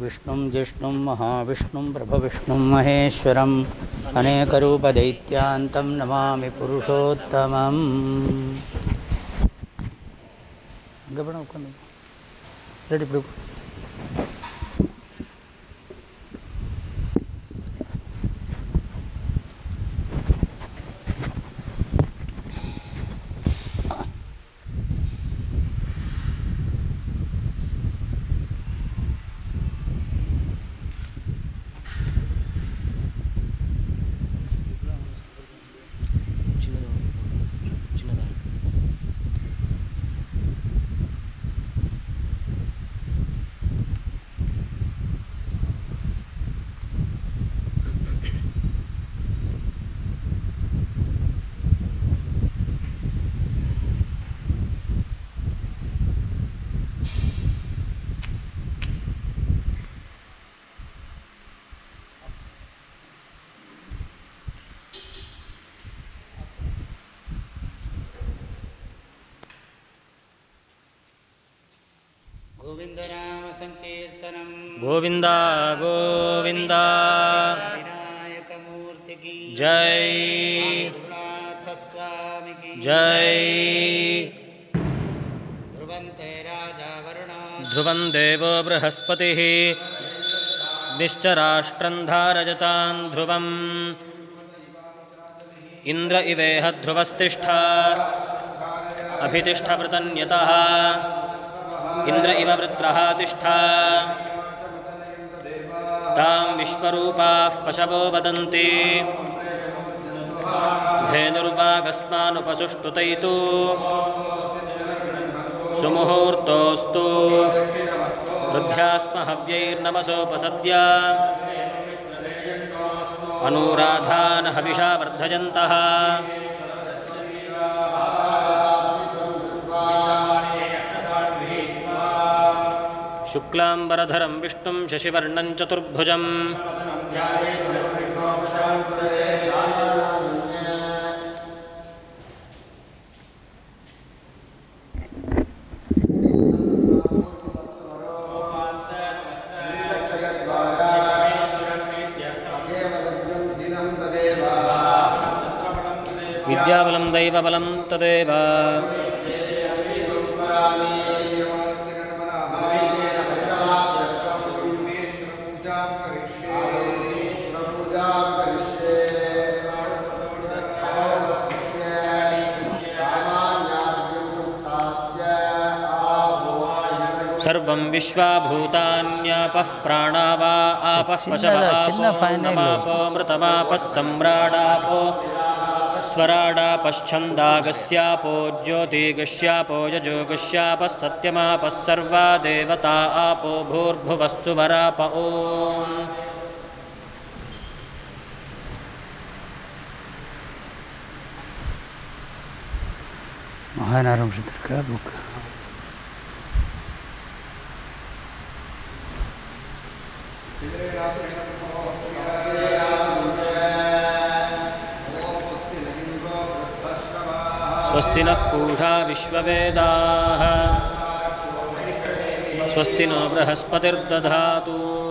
विष्णुं जिष्णुं महाविष्णुं प्रभविष्णुं महेश्वरम् अनेकरूपदैत्यान्तं नमामि पुरुषोत्तमम् அங்கே போனால் உட்காந்து गोविन्द गोविन्द जय। जय। ध्रुवं देवो बृहस्पतिः। निश्चराष्ट्रं धारजतां ध्रुवम्। इन्द्र इवेह ध्रुवस्तिष्ठ। अभितिष्ठवृतन्यतः। इन्द्र इव वृत्रः तिष्ठ। तां विश्वरूपाः पशवो वदन्ति। धेनुर्वागस्मानुपसुष्टुतैतु सुमुहूर्तोऽस्तु। वृद्ध्यास्म हव्यैर्नमसोपसद्य अनुराधान् हविषा वर्धयन्तः शुक्लाम्बरधरं विष्णुं शशिवर्णं चतुर्भुजम् विद्याबलं दैवबलं तदेव ृतमापः सम्राडापो स्वराडापश्छन्दागस्यापो ज्योतिगस्यापो यजोगस्यापः सत्यमापः सर्वा देवता आपो भूर्भुवः सुवराप ॐ। भूर्भुवस्सुभराप ओ स्वस्ति नः पूषा विश्ववेदाः। स्वस्ति नो बृहस्पतिर्दधातु।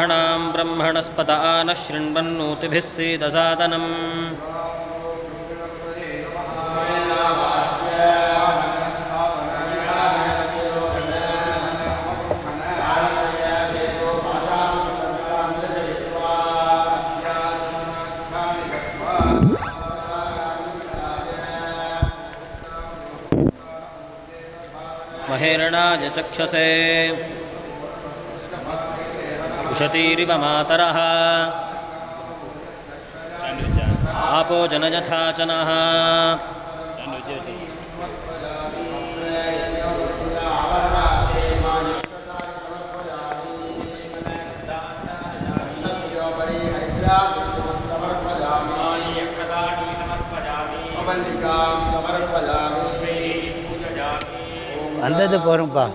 ब्रह्मणां ब्रह्मणस्पत आनः शृण्वन्नोतिभिः सीदसादनम्। महेरणाय चक्षसे। उशतीरिव मातरः आपो जनयथा च नः வந்தது போகிறோம்ப்பா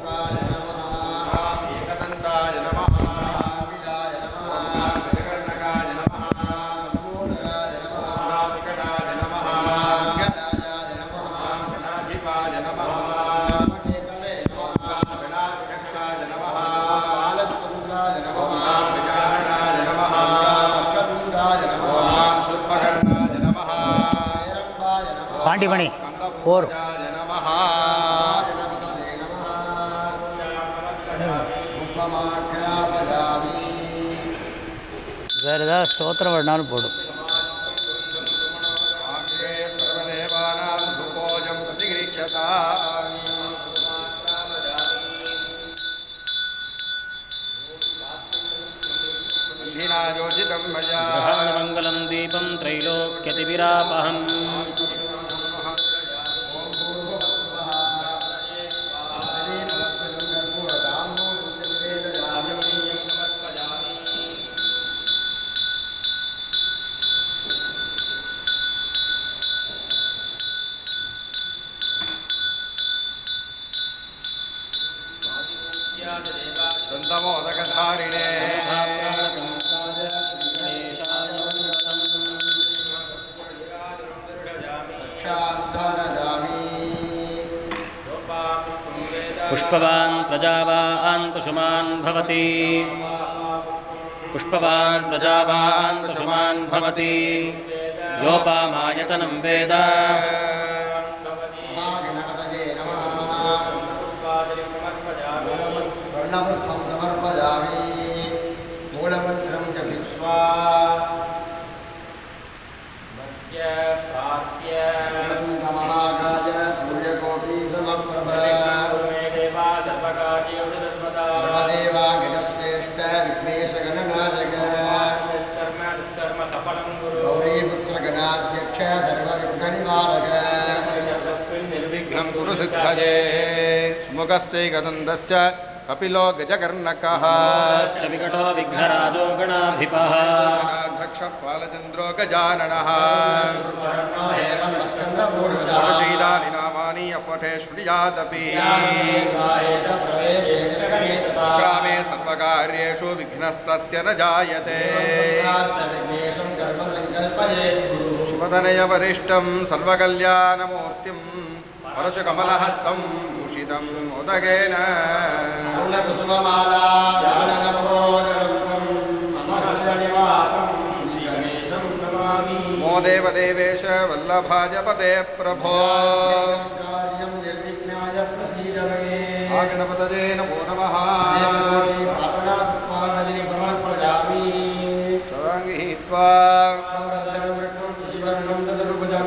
பாண்டிமணி போர். வேறு ஏதாவது ஸ்தோத்திரம் வேணாலும் போடும் सुमुखश्चैकदन्तश्च कपिलो गजकर्णकः। विकटो विघ्नराजो गणाधिपः दक्षः बालचन्द्रो गजाननः षोडशीलानि नामानि अपठे श्रुयादपि। ग्रामे सर्वकार्येषु विघ्नस्तस्य न जायते। शुभतनयवरिष्ठं सर्वकल्याणमूर्तिं। परशुकमलहस्तं मुदकम् उदगेन। मोदेव देवेश वल्लभाजपते प्रभो। गणपतये नमो नमः। सर्वाङ्गीत्वा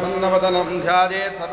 सन्नवदनं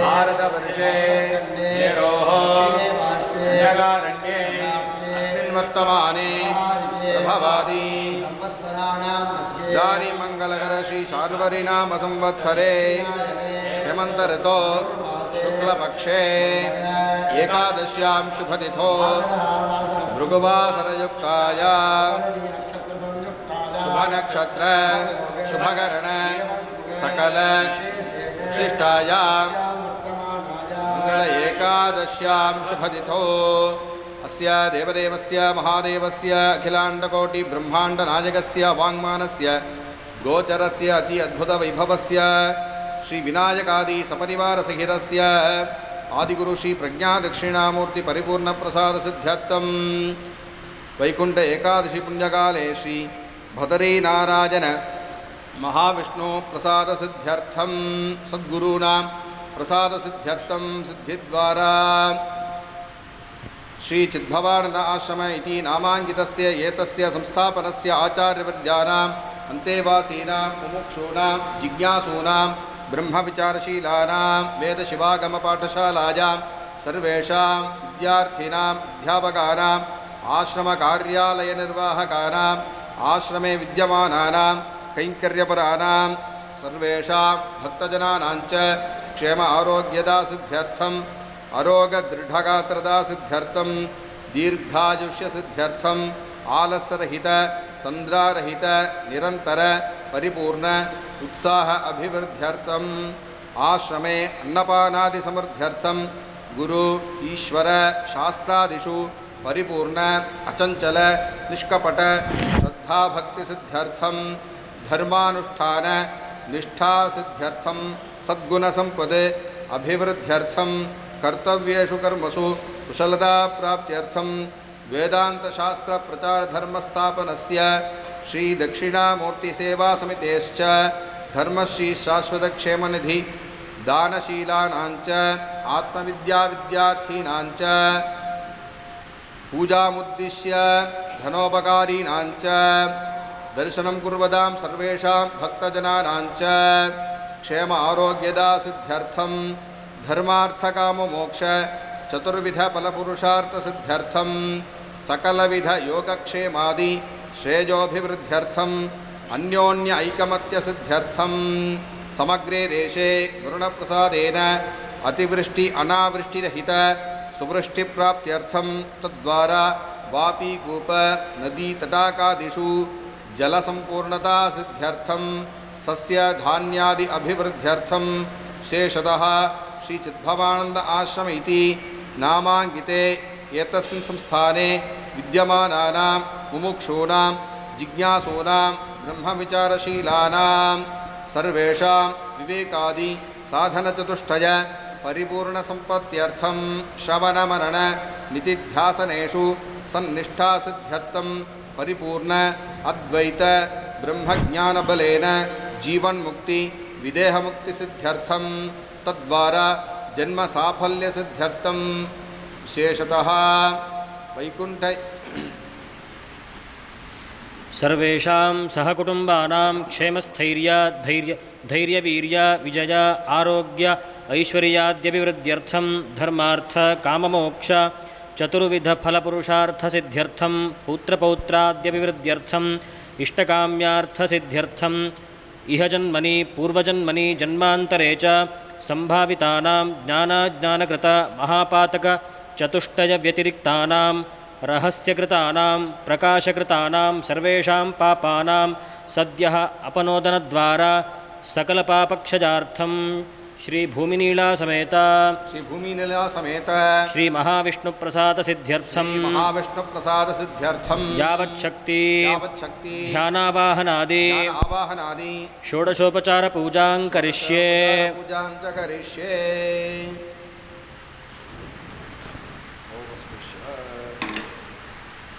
भारतवर्षे नेरोः जगारण्ये अस्मिन् वर्तमाने प्रभवादि दानि मङ्गलकर संवत्सरे हेमन्तऋतो शुक्लपक्षे एकादश्यां शुभतिथो भृगुवासरयुक्ताय नक्षत्र संयुक्ताय शुभनक्षत्र शुभकरण सकल शिष्टाय मङ्गल एकादश्यां शुभतिथो। अस्य देवदेवस्य महादेवस्य अखिलाण्डकोटिब्रह्माण्डनायकस्य वाङ्मानस्य गोचरस्य अति अद्भुतवैभवस्य श्रीविनायकादिसपरिवारसहितस्य आदिगुरु श्रीप्रज्ञादक्षिणामूर्तिपरिपूर्णप्रसादसिद्ध्यर्थम् वैकुण्ठ एकादशी पुण्यकाले श्री भदरीनारायण महाविष्णुप्रसादसिद्ध्यर्थं। सद्गुरूणां प्रसादसिद्ध्यर्थं सिद्धिद्वारा। श्रीचिद्भवानन्द आश्रम इति नामाङ्कितस्य एतस्य संस्थापनस्य आचार्यवर्यानाम् अन्तेवासीनां मुमुक्षूणां जिज्ञासूनां ब्रह्मविचारशीलानां वेदशिवागमपाठशालायां सर्वेषां विद्यार्थिनां अध्यापकानाम्, आश्रमकार्यालयनिर्वाहकानाम्, आश्रमे विद्यमानानां कैङ्कर्यपराणां सर्वेषां भक्तजनानां च क्षेम आरोग्यदासिद्ध्यर्थम् अरोगदृढगात्रदासिद्ध्यर्थं दीर्घायुष्यसिद्ध्यर्थम्, आलस्यरहित, तन्द्रारहित, निरन्तर, परिपूर्ण, उत्साह अभिवृद्ध्यर्थम्, आश्रमे अन्नपानादिसमृद्ध्यर्थं गुरु, ईश्वर, शास्त्रादिषु, परिपूर्ण, अचञ्चल, निष्कपट श्रद्धाभक्तिसिद्ध्यर्थं धर्मानुष्ठान निष्ठा सिद्ध्यर्थम सद्गुण संपदे अभिवृद्ध्यर्थम कर्तव्यु कर्मसु कुशलता प्राप्त्यर्थम वेदांत शास्त्र प्रचार धर्म स्थापन श्री दक्षिणामूर्ति सेवा समितेश्च धर्मश्री शाश्वत क्षेम निधि दानशीलानांच आत्मविद्या विद्यार्थीनांच पूजामुद्दिश्य धनोपकारीणांच दर्शनं कुर्वदां सर्वेषां भक्तजनानाञ्च। क्षेम आरोग्यदासिद्ध्यर्थं धर्मार्थकाममोक्ष, चतुर्विधफलपुरुषार्थसिद्ध्यर्थं, सकलविधयोगक्षेमादि श्रेयोभिवृद्ध्यर्थम् अन्योन्य ऐकमत्यसिद्ध्यर्थं समग्रे देशे वरुणप्रसादेन अतिवृष्टि अनावृष्टिरहित, सुवृष्टिप्राप्त्यर्थं तद्वारा वापीकूप नदीतटाकादिषु जलसम्पूर्णतासिद्ध्यर्थं सस्यधान्यादि अभिवृद्ध्यर्थं विशेषतः श्रीचिद्भवानन्द आश्रम इति नामाङ्किते एतस्मिन् संस्थाने विद्यमानानां मुमुक्षूणां, जिज्ञासूनां, ब्रह्मविचारशीलानां, सर्वेषां विवेकादि साधनचतुष्टय परिपूर्णसम्पत्त्यर्थं श्रवणमरण नितिध्यासनेषु सन्निष्ठासिद्ध्यर्थं परिपूर्ण अद्वैत ब्रह्मज्ञानबलेन जीवन्मुक्ति, विदेहमुक्तिसिद्ध्यर्थं, तद्वारा जन्मसाफल्यसिद्ध्यर्थं। विशेषतः वैकुण्ठ सर्वेषां सहकुटुम्बानां क्षेमस्थैर्य, धैर्य, धैर्यवीर्य, विजय, आरोग्य, ऐश्वर्याद्यभिवृद्ध्यर्थं, धर्मार्थ, काममोक्ष चतुर्विधफलपुरुषार्थसिद्ध्यर्थं पुत्रपौत्राद्यभिवृद्ध्यर्थम् इष्टकाम्यार्थसिद्ध्यर्थम् इह जन्मनि पूर्वजन्मनि जन्मान्तरे च सम्भावितानां ज्ञानाज्ञानकृत महापातकचतुष्टयव्यतिरिक्तानां रहस्यकृतानां प्रकाशकृतानां सर्वेषां पापानां सद्यः अपनोदनद्वारा सकलपापक्षजार्थं श्री भूमिनीला समेत श्री भूमिनीला समेत श्री महाविष्णु प्रसाद सिद्ध्यर्थम महाविष्णु प्रसाद सिद्ध्यर्थम यावत् शक्ति यावत् शक्ति ध्यानावाहनादि। आवाहनादि षोडशोपचार पूजां करिष्ये। पूजां च करिष्ये।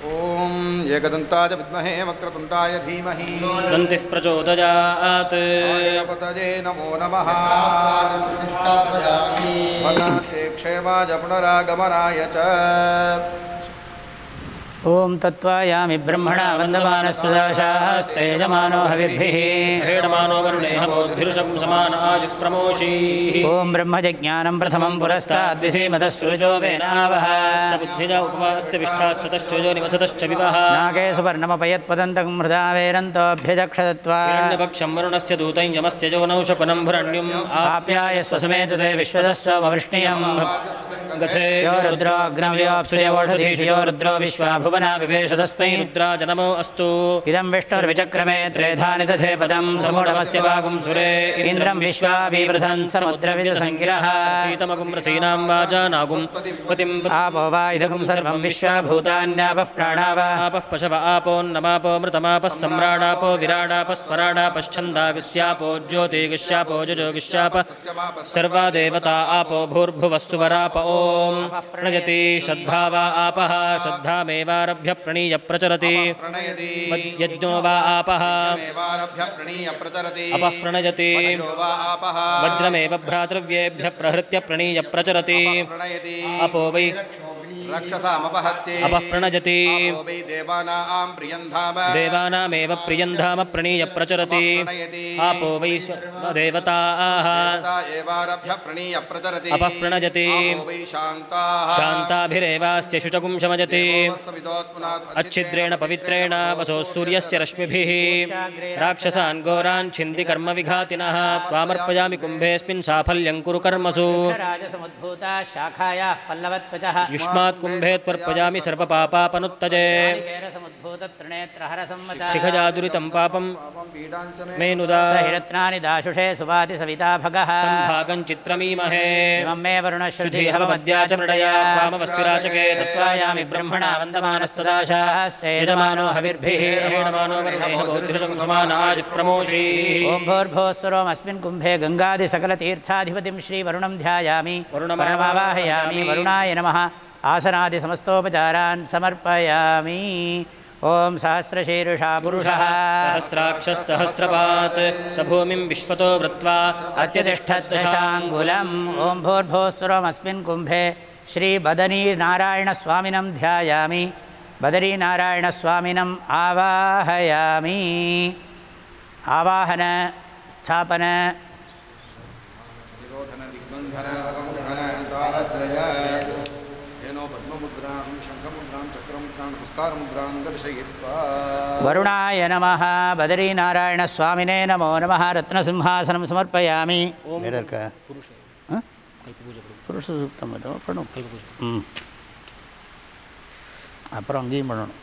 ॐ एकदन्ताय विद्महे वक्रतुण्डाय धीमहि। दन्तिः प्रचोदयात्। गणपतये नमो नमः। क्षेमाय पुनरागमनाय च ॐ तत्त्वायामि ब्रह्मणा वन्दमानस्तुदाशास्तेजमानो हविभिः। क्रीडमानो वरुणेहबोद्भिरुशंसमानाजिप्रमोषीः ॐ ब्रह्मजज्ञानं प्रथमं पुरस्ताद्विसीमतः सूचो वेनावः बुद्धिजा उपमास्य विष्ठाश्चतश्चोजो निवसतश्च विवः। नाके भुवना विवेश तस्मै रुद्राज नमो अस्तु। इदं विष्णुर्विचक्रमे त्रेधानि दधे पदं समूढमस्य वागुं सुरे। इन्द्रं विश्वाभिवृधन् समुद्रविजसङ्गिरः। शीतमगुं रसीनां वाचा नागुं। पतिं आपो वा इदगुं सर्वं विश्वाभूतान्यापः प्राणा वा आपः पशव आपोन्नमापो मृतमापः सम्राडापो सर्वा देवता आपो भूर्भुवः सुवराप ॐ प्रणयति श्रद्धावा आपः श्रद्धामेवारभ्य प्रणीय प्रचरति। यज्ञो वा आपः। अपः प्रणयति वज्रमेव भ्रातृव्येभ्य प्रहृत्य प्रणीय प्रचरति। अपो वै रक्षसामपहत्ति अपः प्रणजति। देवानां प्रियं देवानामेव प्रियं धाम प्रणीय प्रचरति। आपो वै देवताः। एवारभ्य प्रणीय प्रचरति। अपः प्रणजति। शान्ताभिरेवास्य शुचकुं शमजति। अच्छिद्रेण पवित्रेण वसो सूर्यस्य रश्मिभिः। राक्षसान् घोरान् छिन्ति कर्मविघातिनः। त्वामर्पयामि कुम्भेऽस्मिन् साफल्यं कुरु कर्मसु। राजसमुद्भूता शाखायाः पल्लवत्वचः युष्मात् कुंभे त्वर्पजामि सर्वपापापनुत्तजे। शिखजादुरितं पापम मेनुदा। हिरत्नानि दाशुषे सुवाति सविता भग। भागं चित्रमीमहे। इमं मे वरुणश्रुधिहवमद्या च मृडया। वामवस्विराचके दत्त्वायामि ब्रह्मणा वन्दमानस्तदाशास्ते यजमानो हविर्भिः। प्रमोषी ॐ कुम्भे श्रीवरुणं ध्यायामि। वरुणमावाहयामि। वरुणाय नमः। आसनादिसमस्तोपचारान् समर्पयामि। ॐ सहस्रशीर्षा पुरुषः। सहस्राक्षः सहस्रपात् स भूमिं विश्वतो वृत्वा अत्यतिष्ठद्दशाङ्गुलम्। ॐ भोर्भोस्वरमस्मिन् कुम्भे श्रीबदरीनारायणस्वामिनं ध्यायामि। बदरीनारायणस्वामिनम् आवाहयामि। आवाहन स्थापन வருணாய நம பதரீநாராயண சுவாமினே நமோ நம ரத்னசிம்ஹாசனம் சமர்ப்பயாமி. வேற புருஷ. சுத்தம் பண்ணும் அப்புறம் அங்கேயும் பண்ணணும்.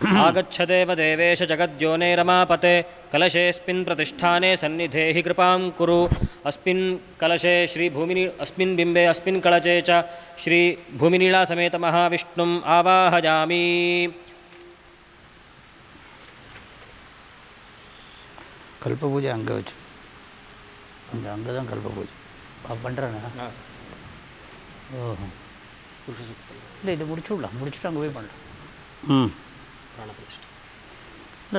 आगच्छदेव देवेश जगद्योने रमापते कलशेऽस्मिन् प्रतिष्ठाने सन्निधे हि कृपां कुरु अस्मिन् कलशे श्रीभूमिनि अस्मिन् बिम्बे अस्मिन् कलशे च श्रीभूमिनीलासमेतमहाविष्णुम् आवाहयामि கல்ப பூஜை அங்கே வச்சு அங்கே அங்கே தான் கல்ப பூஜை பண்ணுறேண்ணா ஓஹோ இல்லை இது முடிச்சு விடலாம் முடிச்சுட்டு அங்கே போய் பண்ணலாம் ம் ಪ್ರಾಣಪ್ರತಿಷ್ಠೆ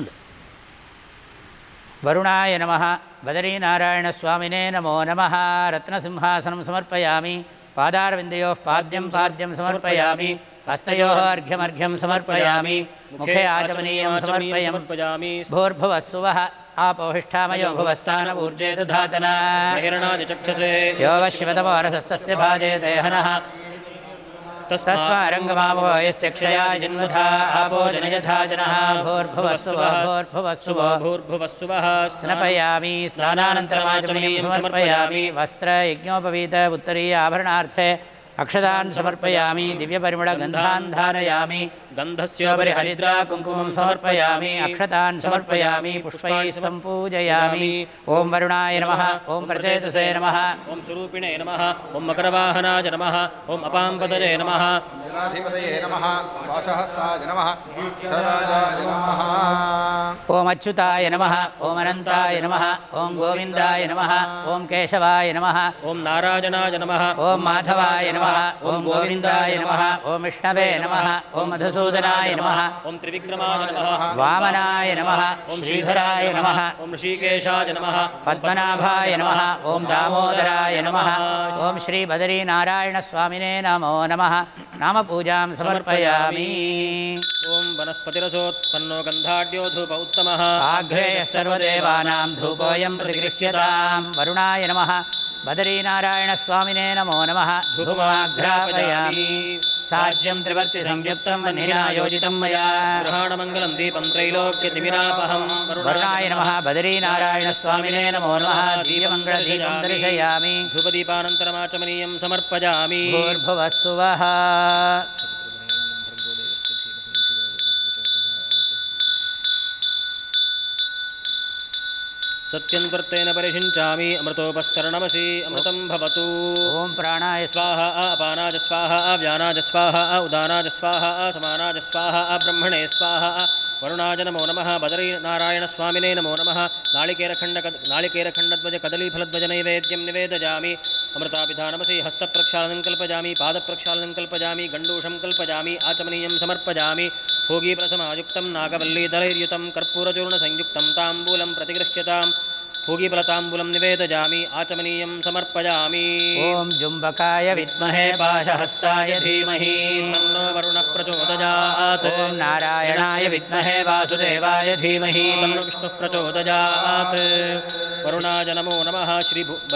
ಇಲ್ಲ ವರುಣಾಯ ನಮಃ ಬದರೀನಾರಾಯಣಸ್ವಾಮಿನೇ ನಮೋ ನಮಃ ರತ್ನಸಿಂಹಾಸನ ಸಮರ್ಪಯಾಮಿ ಪಾದಾರವಿಂದಯೋ ಪಾದ್ಯಂ ಪಾದ್ಯಂ ಸಮರ್ಪಯಾಮಿ हस्तो अर्घ्यमर्घ्यम समर्पयामि। मुखे आचमनीयम समर्पयामि। भूर्भुवस्सुव आपोहिष्ठामयो भुवस्तान ऊर्जे दधातना हिरणादिचक्षसे यो वशिवतमो रसस्तस्य भाजे देहनः तस्मारङ्गमावो यस्य क्षया जन्मथा आपो जनयथा जनः भूर्भुवस्सुवः स्नपयामि स्नानानन्तरमाचमनीं समर्पयामि वस्त्रयज्ञोपवीत उत्तरीय आभरणार्थे अक्षतान् समर्पयामि दिव्यपरिमळगन्धान् धारयामि गन्धस्योपरि स्योपरि हरिद्रा कुङ्कुमं समर्पयामि अक्षतान् समर्पयामि पुष्पैः सम्पूजयामि। ॐ वरुणाय नमः ॐ प्रचेतसे नमः। ॐ स्वरूपिणे नमः ॐ मकरवाहनाय नमः ॐ अपाम्पतये नमः। जनाधिपतये नमः वासहस्ताय नमः ॐ अच्युताय नमः ॐ अनन्ताय नमः ॐ गोविन्दाय नमः ॐ केशवाय नमः। ॐ नारायणाय नमः। ॐ माधवाय नमः ॐ गोविन्दाय नमः ॐ विष्णवे नमः ॐ मधुसूदनाय नमः। ॐ त्रिविक्रमाय नमः। वामनाय नमः। श्रीधराय नमः। ॐ ऋषिकेशाय नमः। पद्मनाभाय नमः। ॐ दामोदराय नमः। ॐ श्रीबदरीनारायणस्वामिने नमो नमः। नामपूजां समर्पयामि। ॐ वनस्पतिरसोत्पन्नो गन्धाढ्यो धूप उत्तमः। आघ्रेयः सर्वदेवानां धूपोऽयं प्रतिगृह्यतां वरुणाय नमः। बदरीनारायणस्वामिने नमो नमः। धूपमाघ्रापयामि साज्यं त्रिवर्तिसंयुक्तं वह्निनायोजितं मया। ग्रहाणमङ्गलं दीपं त्रैलोक्यतिमिरापहं वरुणाय नमः। बदरीनारायणस्वामिने नमो नमः। दीपमङ्गलदीपं दर्शयामि। धूपदीपानन्तरमाचमनीयं समर्पयामि। भूर्भुवः सुवः सत्यन्वर्तेन परिषिञ्चामि अमृतोपस्तरणमसि अमृतं भवतु। ॐ प्राणाय स्वाहा अपानाज स्वाहा व्यानाज स्वाहा उदानाज स्वाहा समानाज स्वाहा ब्रह्मणे स्वाहा। वरुणाज नमो नमः बदरीनारायणस्वामिने नमो नमः। नाळिकेरखण्ड नाळिकेरखण्डध्वज कदलीफलध्वज नैवेद्यं निवेदयामि। अमृतापिधानमसि हस्तप्रक्षालनं कल्पयामि पादप्रक्षालनं कल्पयामि गण्डूषं कल्पयामि आचमनीयं समर्पयामि। भोगीप्रसमायुक्तं नागवल्लीदलैर्युतं कर्पूरचूर्णसंयुक्तं ताम्बूलं प्रतिगृह्यताम्। भोगीफलताम्बूलं निवेदयामि आचमनीयं समर्पयामि। ॐ जुम्बकाय विद्महे पाशहस्ताय धीमहि। तन्नो वरुणः प्रचोदयात्। ॐ नारायणाय विद्महे वासुदेवाय धीमहि। तन्नो विष्णुः प्रचोदयात्। वरुणाय नमो नमः श्री भु-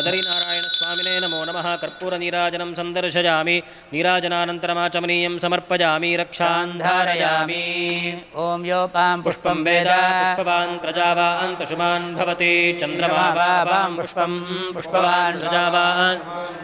बदरीनारायणस्वामिने नमो नमः। कर्पूरनीराजनं सन्दर्शयामि नीराजनानन्तरमाचमनीयं समर्पयामि। रक्षान् धारयामि। ॐ योपां पुष्पं वेद पुष्पवान् प्रजावान् पशुमान् भवति। चन्द्रमा वा वां पुष्पं पुष्पवान् प्रजावान्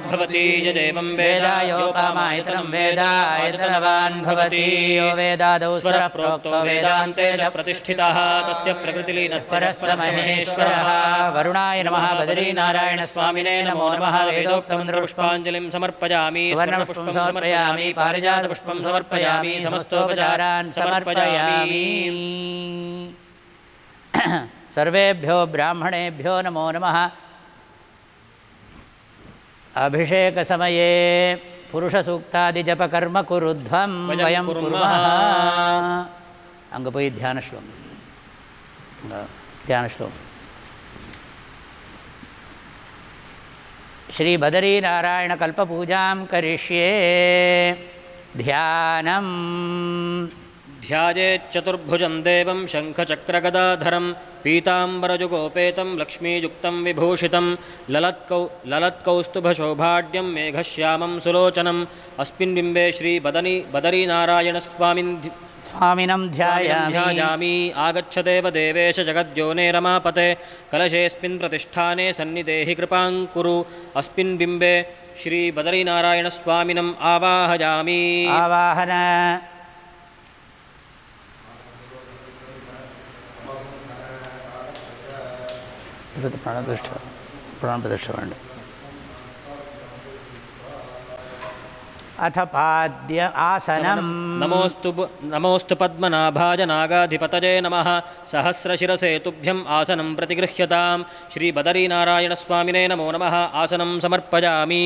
भवति। यदेवं वेद वेदायोपामायतनं वेदायतनवान् भवति। यो वेदादौ स्वरः स्वरः प्रोक्तो वेदान्ते च प्रतिष्ठितः। तस्य प्रकृतिलीनश्चरः स्वरस्य महेश्वरः वरुणाय नमः। बदरीनारायणस्वामिने नमो नमः वेदोक्तं पुष्पं पुष्पाञ्जलिं समर्पयामि सुवर्णपुष्पं समर्पयामि पारिजातपुष्पं समर्पयामि समस्तोपचारान् समर्पयामि सर्वेभ्यो ब्राह्मणेभ्यो नमो नमः अभिषेकसमये पुरुषसूक्तादिजपकर्म कुरुध्वं वयं वयं कुर्मः. कुर्मः அங்கே போய் தியான ஸ்லோகம் அங்க தியான ஸ்லோகம் श्रीबदरीनारायणकल्पपूजां करिष्ये। ध्यानम्। ध्यायेच्चतुर्भुजं देवं शङ्खचक्रगदाधरं, पीताम्बरजुगोपेतं, लक्ष्मीयुक्तं विभूषितं, ललत्कौ ललत्कौस्तुभशोभाढ्यं मेघश्यामं सुलोचनम्। अस्मिन् बिम्बे श्रीबदनी बदरीनारायणस्वामिन् स्वामिनं ध्यायामि आगच्छदेव देवेश जगद्योने रमापते कलशेऽस्मिन् प्रतिष्ठाने सन्निधेहि कृपां कुरु अस्मिन् बिम्बे श्रीबदरीनारायणस्वामिनम् आवाहयामि आवाहन ప్రాణ ప్రతిష్ట ప్రాణ ప్రతిష్ట అండి अथ पाद्य आसनं नमोऽस्तु नमोऽस्तु पद्मनाभाय नागाधिपतये नमः। सहस्रशिरसे तुभ्यम् आसनं प्रतिगृह्यतां श्रीबदरीनारायणस्वामिने नमो नमः। आसनं समर्पयामि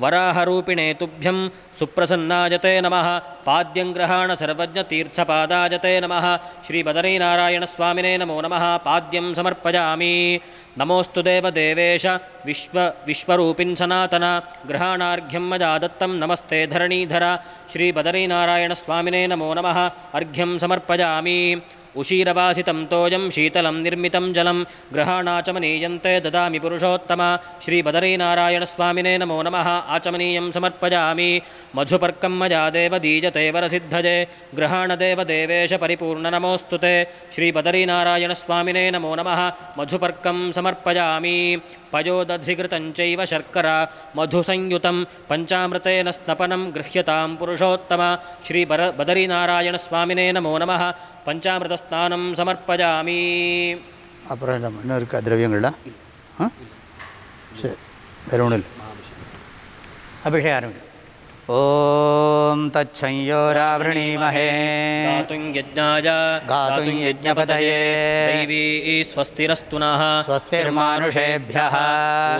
वराहरूपिणे तुभ्यं सुप्रसन्नायते नमः। पाद्यं सर्वज्ञतीर्थपादायते नमः। श्रीबदरीनारायणस्वामिने नमो नमः। पाद्यं समर्पयामि। नमोऽस्तु देवदेवेश। विश्व विश्वरूपिन् सनातन। ग्रहाणार्घ्यं मया दत्तं नमस्ते धरणीधर। श्रीबदरीनारायणस्वामिने नमो नमः। अर्घ्यं समर्पयामि उशीरवासितं तोयं शीतलं निर्मितं जलं ग्रहाणाचमनीयन्ते ददामि पुरुषोत्तम। श्रीबदरीनारायणस्वामिने नमो नमः। आचमनीयं समर्पयामि। मधुपर्कं मया देव दीयते वरसिद्धये ग्रहाणदेवदेवेश परिपूर्णनमोऽस्तु ते। श्रीबदरीनारायणस्वामिने नमो नमः। मधुपर्कं समर्पयामि। पयोदधिघृतं चैव शर्करा। मधुसंयुतं पञ्चामृतेन स्नपनं गृह्यतां पुरुषोत्तम। श्रीबर बदरीनारायणस्वामिने नमो नमः பஞ்சாமிரதஸ்நானம் சமர்ப்பஜாமி. அப்புறம் இன்னும் இருக்கா திரவியங்கள்லாம்? சரி வேறு ஒன்றும் இல்லை. அபிஷேகம் ஆரம்பி ॐ तच्छयो रावृणीमहे तुपतयेवि दैवी स्वस्तिरस्तु नः। स्वस्तिर्मानुषेभ्यः।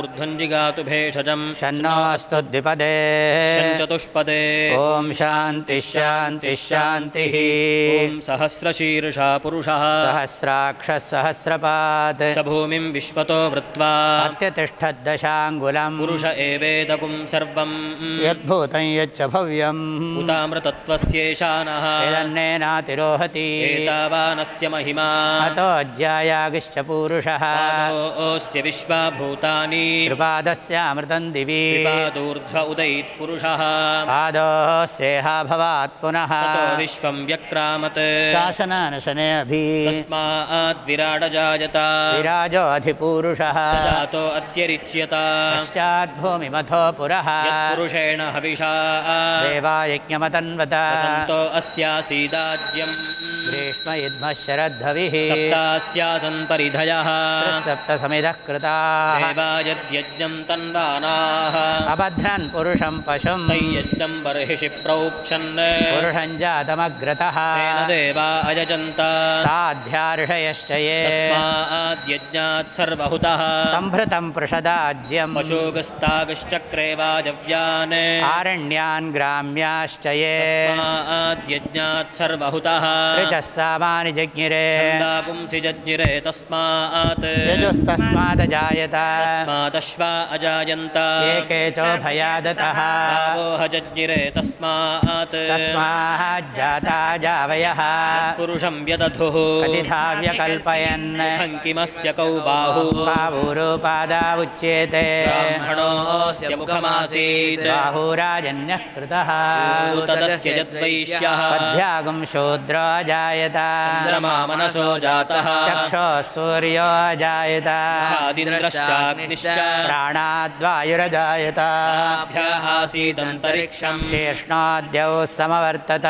ऊर्ध्वञ्जिगातु भेषजं षन्नास्तु द्विपदे। चतुष्पदे ॐ शान्तिश्शान्तिश्शान्तिः सहस्रशीर्षा पुरुषः। सहस्राक्षःसहस्रपात् च भूमिं विश्वतो वृत्वा अत्यतिष्ठद्दशाङ्गुलं पुरुष एवेदकुं सर्वं यद्भूतं यच्च भव्यम्। यदन्नेनातिरोहति एतावानस्य महिमा। अतोऽज्यायागिश्च पूरुषः। ओस्य विश्वाभूतानि। कृपादस्यामृतं दिवि। पादूर्ध्व उदयित्पुरुषः पादोऽस्येहा भवात् पुनः। ततो विश्वं व्यक्रामत्। शासनानशने अभि। तस्माद्विराडजायत। विराजो अधिपूरुषः जातो अत्यरिच्यत पश्चाद्भूमिमथो पुरः। यत्पुरुषेण हविषा देवा। यज्ञमतन्वत सन्तो अस्यासीदाज्यम्। ग्रीष्मयुद्मः शरद्धविः सप्तास्यासन् परिधयः सप्तसमिधः कृताः। देवा यद्यज्ञं तन्वानाः। अबध्रन् पुरुषं पशुं तैयज्ञं बर्हिषि प्रौक्षन् पुरुषं जातमग्रतः। तेन देवा अयजन्त। साध्यार्षयश्च ये। तस्माद्यज्ञात् सर्वहुतः। सम्भृतं पृषदाज्यम्। पशोगस्तागश्चक्रे वाजव्यान् आरण्यान् ग्राम्याश्च ये तस्माद्यज्ञात् सर्वहुतः। ऋचः सामानि जज्ञिरे। छन्दापुंसि जज्ञिरे तस्मात्। यजुस्तस्मादजायत। तस्मादश्वा अजायन्त। एके चोभयादतः गावोह जज्ञिरे तस्मात्। तस्माज्जाता जावयः। पुरुषं व्यदधुः। कतिधा व्यकल्पयन् किमस्य कौ बाहु बाहुरूपादा उच्येते ब्राह्मणोऽस्य मुखमासीत् बाहुराजन्यः कृतः। पद्भ्यागुं शूद्रो चन्द्रमा मनसो जातः। चक्षुः सूर्यो प्राणाद्वायुरजायत। आसीदन्तरिक्षम् शीर्ष्णाद्यौ समवर्तत।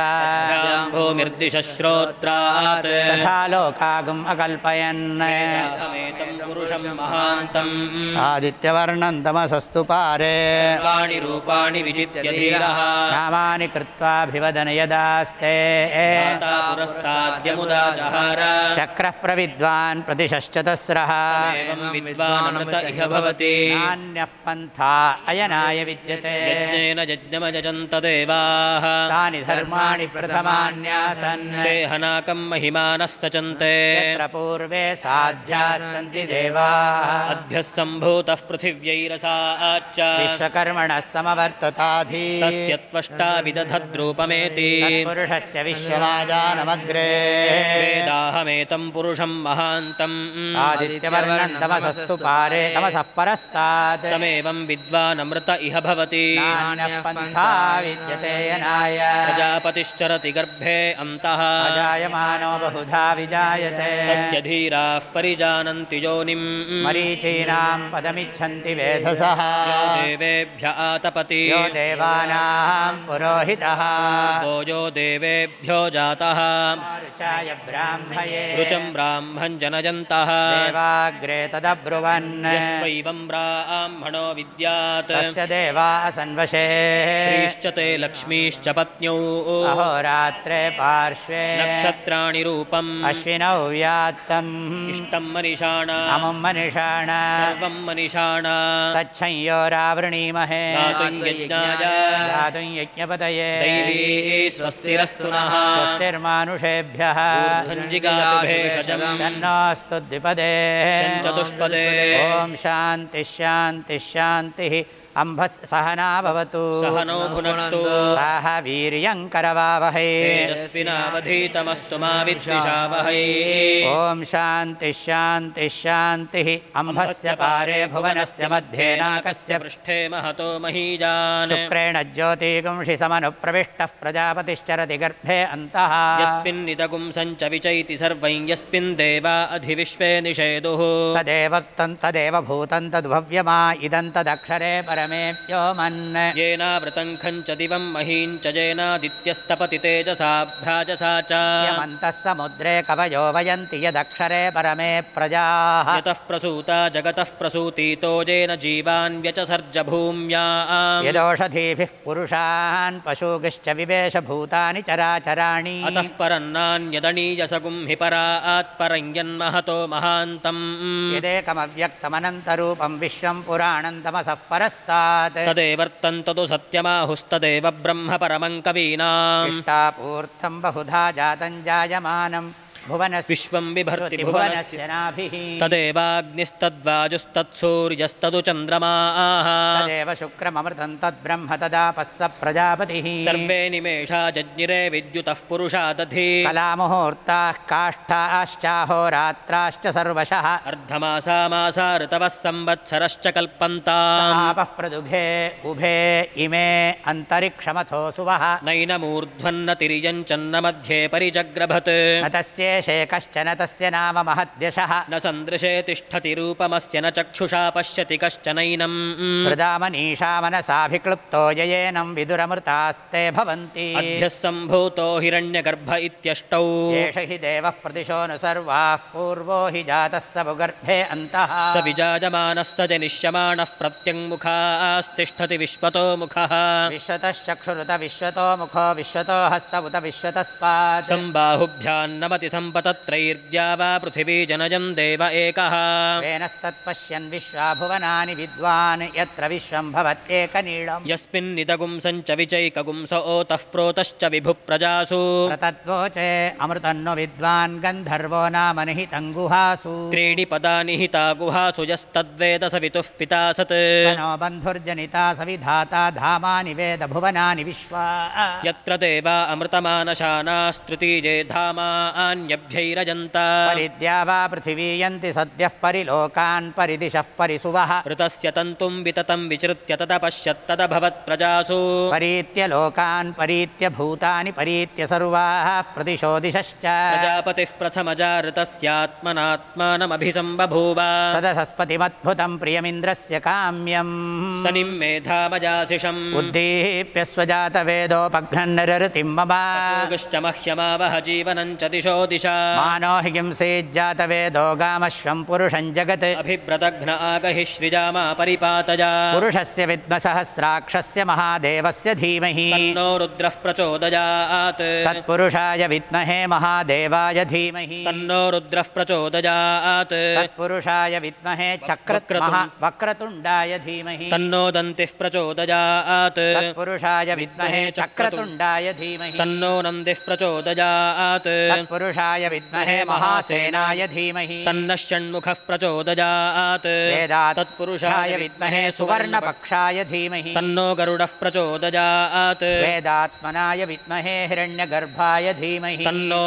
भूमिर्दिशश्रोत्रात्। तथा लोकागुम् अकल्पयन्। अहमेतं पुरुषं महान्तम्। आदित्यवर्णं तमसस्तु पारे। रूपाणि विजित्य नामानि कृत्वाभिवदन यदास्ते। दाता पुरस्ताद्यमुदा जहार शक्रः प्रविद्वान् प्रतिशश्चतस्रः विद्वानमृत इह भवति। नान्यः पन्था अयनाय विद्यते। यज्ञेन यज्ञमयजन्त देवाः। तानि धर्माणि प्रथमान्यासन्। देहनाकं महिमानस्तचन्ते यत्र पूर्वे साध्याः सन्ति देवाः। अद्भ्यः सम्भूतः पृथिव्यैरसाच्च विश्वकर्मणः समवर्तताधि तस्य त्वष्टा विदधद्रूपमेति तत्पुरुषस्य विश्वमाजानमग्रे वेदाहमेतं पुरुषं महान्तम्। आदित्यवर्णं तमसस्तु पारे तमसः परस्तात्। तमेवं विद्वानमृत इह भवति। प्रजापतिश्चरति गर्भे अन्तः। अजायमानो बहुधा विजायते। तस्य धीराः परिजानन्ति योनिम्। मरीचीनां पदमिच्छन्ति वेधसः। देवेभ्य आतपति। यो देवानां पुरोहितः। यो देवेभ्यो जातः। ऋचाय ब्राह्मये। रुचं ब्राह्मं देवाग्रे तदब्रुवन्। यस्वैवं ब्राह्मणो विद्यात्। तस्य देवा सन्वशे स्त्रीश्च ते लक्ष्मीश्च पत्न्यौ। अहोरात्रे पार्श्वे। नक्षत्राणि रूपम्। अश्विनौ व्यात्तम् इष्टं मनिषाणा। अमुं मनिषाण। सर्वं मनिषाणा। तच्छंयोरावृणीमहे दातुं दातुं यज्ञपतये दैवी स्वस्तिरस्तु नः। स्वस्तिर्मानुषेभ्यः। शन्नोऽस्तु द्विपदे चतुष्पदे ॐ शान्तिः शान्तिः शान्तिः अम्भः सहना भवतु। सह नो भुनक्तु। सह वीर्यङ्करवावहै। तेजस्विनावधीतमस्तु मा विद्विषावहै। ॐ शान्तिः शान्तिः शान्तिः। अम्भस्य पारे भुवनस्य मध्ये नाकस्य पृष्ठे महतो महीजान्। शुक्रेण ज्योतिगुंषि समनुप्रविष्टः प्रजापतिश्चरति गर्भे अन्तः। यस्मिन्निदगुं सञ्च विचैति सर्वं यस्मिन् देवा अधिविश्वे निषेदुः। तदेव तं तदेव भूतं तद्भव्यमा इदं तदक्षरे परमेभ्यो मन्। येनावृतं खञ्च दिवं महीं च येनादित्यस्तपति तेजसा भ्राजसा च। यमन्तः समुद्रे कवयो वयन्ति यदक्षरे परमे प्रजाः। यतः प्रसूता जगतः प्रसूतीतो येन जीवान् व्यचसर्ज भूम्या यदोषधीभिः पुरुषान् पशुगिश्च विवेशभूतानि चराचराणि। अतः परन्नान्यदणीयसगुं हि परात्परं यन्महतो महान्तम्। यदेकमव्यक्तमनन्तरूपं विश्वं पुराणं तमसः तदेवर्तन्ततु सत्यमाहुस्तदेव ब्रह्म परमं कवीनाम्। इष्टापूर्थं बहुधा जातं जायमानं भुवनस्य विश्वं बिभर्ति भुवनस्य नाभिः तदेवाग्निस्तद्वाजुस्तत्सूर्यस्तदु चन्द्रमाः तदेव शुक्रममृतं तद्ब्रह्म तदापः स प्रजापतिः। सर्वे निमेषा जज्ञिरे विद्युतः पुरुषा दधि। कलामुहूर्ताः काष्ठाश्चाहोरात्राश्च सर्वशः। अर्धमासा मासा ऋतवः संवत्सरश्च कल्पन्ताम्। आपः प्रदुघे उभे इमे अन्तरिक्षमथो सुवः। नैनमूर्ध्वन्न तिर्यञ्चन्न मध्ये परिजग्रभत् कश्चन तस्य नाम महद्यशः। न सन्दृशे तिष्ठति रूपमस्य न चक्षुषा पश्यति कश्चनैनम्। हृदा मनीषा मनसाभिक्लुप्तो ययेनं विदुरमृतास्ते भवन्ति। अभ्यः सम्भूतो हिरण्यगर्भ इत्यष्टौ। एष हि देवः प्रतिशो न सर्वाः पूर्वो हि जातः स भुगर्भे अन्तः। स विजायमानः स जनिष्यमाणः प्रत्यङ्मुखास्तिष्ठति विश्वतो मुखः। विश्वतश्चक्षुरुत विश्वतो मुखो विश्वतो हस्त उत विश्वतस्पात् सम्बाहुभ्यान्नमति सम्पतत्रैर्द्या वा पृथिवी जनजं देव एकः। वेनस्तत्पश्यन् विश्वा भुवनानि विद्वान् यत्र विश्वं भवत्येकनीळम्। यस्मिन्निदगुंसञ्च विचैकगुंस ओतः प्रोतश्च विभुः प्रजासु प्रतद्वोचे अमृतन्नु विद्वान् गन्धर्वो नाम निहितं गुहासु। त्रीणि पदानि हिता गुहासु यस्तद्वेद स वितुः पिता सत्। नो बन्धुर्जनिता सविधाता धामानि वेद भुवनानि विश्वा। यत्र देवा अमृतमानशानास्तृतीजे धामा अन्यभ्यैरजन्ता परिद्या वा पृथिवी यन्ति सद्यः परिलोकान् परिदिशः परिसुवः। ऋतस्य तन्तुं विततं विचृत्य तदपश्यत्तदभवत् प्रजासु। परीत्य लोकान् परीत्य भूतानि परीत्य सर्वाः प्रतिशो दिशश्च। प्रजापतिः प्रथमजा ऋतस्यात्मनात्मानमभिसम्बभूव सदसस्पतिमद्भुतं प्रियमिन्द्रस्य काम्यम्। स निम्मेधामजाशिषम् उद्दीप्य स्वजातवेदोपघ्नन्नरतिं मम। योगश्च मह्यमावह जीवनं च दिशो दिशा मानो हि किंसेज्जातवेदो गामश्वं पुरुषं जगत्। अभिव्रतघ्न आगहि श्रिजामा परिपातजा पुरुषस्य विद्मसहस्राक्षस्य महादेवस्य धीमहि। तन्नो रुद्रः प्रचोदयात्। तत्पुरुषाय विद्महे महादेवाय धीमहि। तन्नो रुद्रः प्रचोदयात्। तत्पुरुषाय विद्महे वक्रतुण्ड- वक्रतुण्डाय धीमहि। तन्नो दन्तिः प्रचोदयात्। तत्पुरुषाय विद्महे चक्रतुण्डाय धीमहि। तन्नो नन्दिः प्रचोदयात्। तत्पुरुषाय विद्महे महासेनाय धीमहि। तन्नः षण्मुखः प्रचोदयात्। वेदात् तत्पुरुषाय विद्महे सुवर्णपक्षाय धीमहि। तन्नो गरुडः प्रचोदयात्। वेदात्मनाय विद्महे हिरण्यगर्भाय धीमहि। तन्नो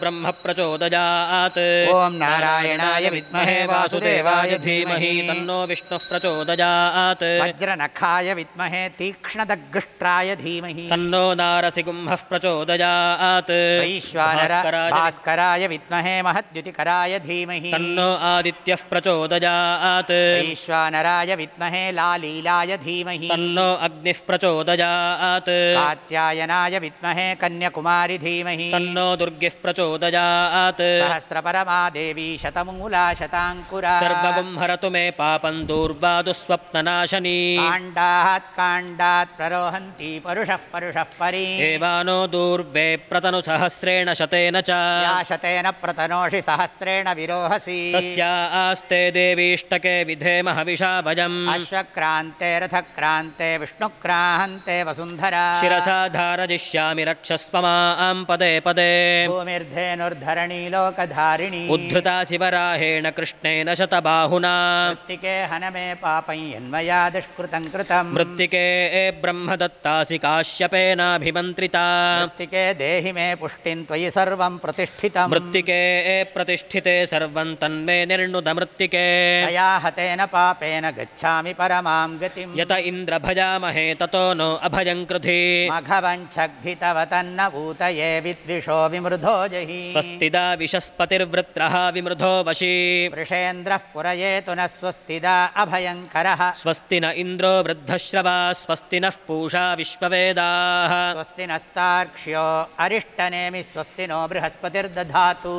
ब्रह्म प्रचोदयात्। ॐ नारायणाय विद्महे वासुदेवाय धीमहि। तन्नो विष्णुः प्रचोदयात्। वज्रनखाय विद्महे तीक्ष्णदग्गष्ट्राय धीमहि। तन्नो नारसिंहः प्रचोदयात्। वैश्वानर भास्कराय विद्महे महद्युतिकराय धीमहि। तन्नो आदित्यः प्रचोदयात्। वैश्वानराय विद्महे लालीलाय धीमहि। तन्नो अग्निः प्रचोदयात्। कात्यायनाय विद्महे कन्याकुमारि धीमहि। तन्नो दुर्गिः प्रचोदयात्। सहस्रपरमा देवी शतमूला शताङ्कुरा। सर्वगुं हरतु मे पापं दूर्वादुस्वप्ननाशनी। काण्डात् काण्डात् प्ररोहन्ति परुषः परुषः परी। एवानो दूर्वे प्रतनुसहस्रेण शतेन च शतेन प्रतनोषि सहस्रेण विरोहसि। तस्या आस्ते देवीष्टके विधेम हविषा भजम्। अश्वक्रान्ते रथक्रान्ते विष्णुक्रान्ते वसुन्धरा। शिरसा धारजिष्यामि रक्षस्व मां पदे पदे। भूमिर्धेनुर्धरणी लोकधारिणी। उद्धृता शिवराहेण कृष्णेन शतबाहुना। मृत्तिके हन मे पापं यन्मया दुष्कृतं कृतं मृत्तिके ब्रह्मदत्तासि काश्यपेनाभिमन्त्रिता। मृत्तिके देहि मे पुष्टिं त्वयि सर्वं प्रतिष्ठितम्। मृत्तिके प्रतिष्ठिते सर्वं तन्मे निर्णुद मृत्तिके। मया हतेन पापेन गच्छामि परमां गतिं यत इन्द्र भजामहे ततो नो अभयं कृधि। मघवञ्छग्धितव तन्न ऊतये विद्विषो विमृधो जहि। स्वस्तिदा विशस्पतिर्वृत्रः विमृधो वशी। वृषेन्द्रः पुरयेतु न स्वस्तिदा अभयङ्करः। स्वस्ति न इन्द्रो वृद्धश्रवा स्वस्ति नः पूषा विश्ववेदाः। स्वस्ति नस्तार्क्ष्यो अरिष्टनेमि स्वस्ति नो बृहस्पतिर्दधातु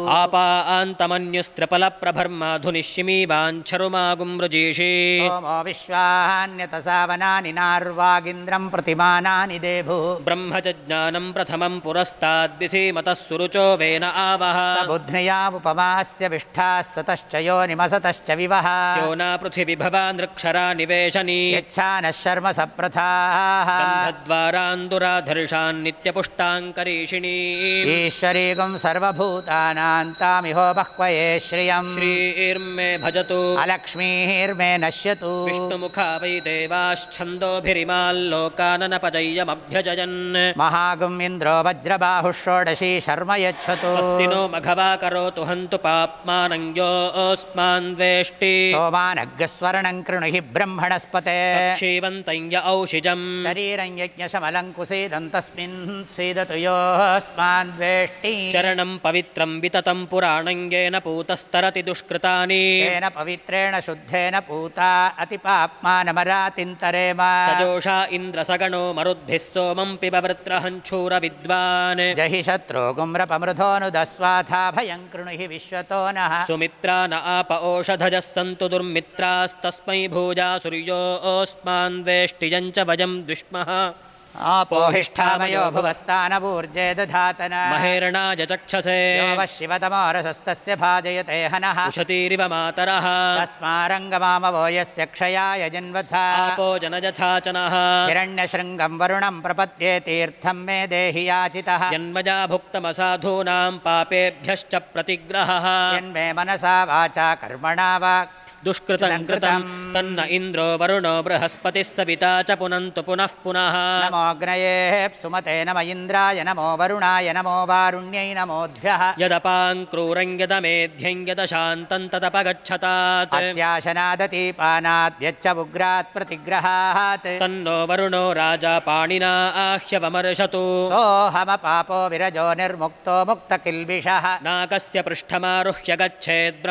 आपा आन्तमन्युस्त्रपलप्रभर्माधुनिशिमी वाञ्छरुमागुं मृजीषि सोमो विश्वान्यतसावनानि नार्वागिन्द्रं प्रतिमानानि देभु। ब्रह्मजज्ञानं प्रथमं पुरस्ताद्विसीमतः सुरुचो वेन आवः। स बुध्न्यामुपमास्य विष्ठाः सतश्च योनिमसतश्च विवः। योना पृथिविभवा नृक्षरा निवेशनी यच्छानः शर्म सप्रथाः। गन्धद्वारान्दुराधर्षान्नित्यपुष्टाङ्करीषिणी। ईश्वरीगुं सर्वभूतानां सर्वभूतानान्तामिहो बह्वये श्रियम्। श्रीर्मे भजतु। अलक्ष्मीर्मे नश्यतु। विष्णुमुखा वै देवाश्छन्दोभिरिमाल्लोकाननपजय्यमभ्यजयन्। महागुम् इन्द्रो वज्रबाहुः षोडशी शर्म यच्छतु। नो मघवा करोतु हन्तु पाप्मानं योऽस्मान्वेष्टि सोमानग्स्वर्णम् कृणु हि ब्रह्मणस्पते। क्षीवन्तं य औषिजम्। शरीरं यज्ञशमलङ्कुसीदं तस्मिन् सीदतु योऽस्मान्द्वेष्टि चरणं पवित्रं विततं पुराणं येन पूतस्तरति दुष्कृतानि। तेन पवित्रेण शुद्धेन पूता अतिपाप्मानमरातिन्तरेम। सजोषा इन्द्रसगणो मरुद्भिः सोमं पिब वृत्रहञ्छूरविद्वान् जहि शत्रो गुम्रपमृधोऽनुदस्वाथा भयं कृणु हि विश्वतो नः। सुमित्रा न आप ओषधजः सन्तु दुर्मित्रास्तस्मै भूजा सूर्योऽस्मान्वेष्टियं च वयं द्विष्मः आपोहिष्ठामयो भुवस्तानवूर्जे दधातन। महेरणाय चक्षसे यो वः शिवतमोरसस्तस्य भाजयते हनः। उशतीरिव मातरः। तस्मारङ्गमामवो यस्य क्षयाय जन्वथा। आपो जनजथाचनः हिरण्यशृङ्गं वरुणं प्रपद्ये तीर्थं मे देहि याचितः। यन्मजा भुक्तमसाधूनां पापेभ्यश्च प्रतिग्रहः। यन्मे मनसा वाचा कर्मणा वा दुष्कृतं कृतं तन्न इन्द्रो वरुणो बृहस्पतिः सविता च पुनन्तु पुनः पुनः। नमोऽग्नये सुमते नम इन्द्राय नमो वरुणाय नमो वारुण्यै नमोऽभ्यः यदपाङ्क्रूरं यदमेध्यं यदशान्तं तदपगच्छतात्। अत्याशनादतीपानाद्यच्च उग्रात् प्रतिग्रहात्। तन्नो वरुणो राजा पाणिना आह्यवमर्शतु सोऽहमपापो विरजो निर्मुक्तो मुक्तकिल्बिषः। नाकस्य पृष्ठमारुह्य गच्छेत्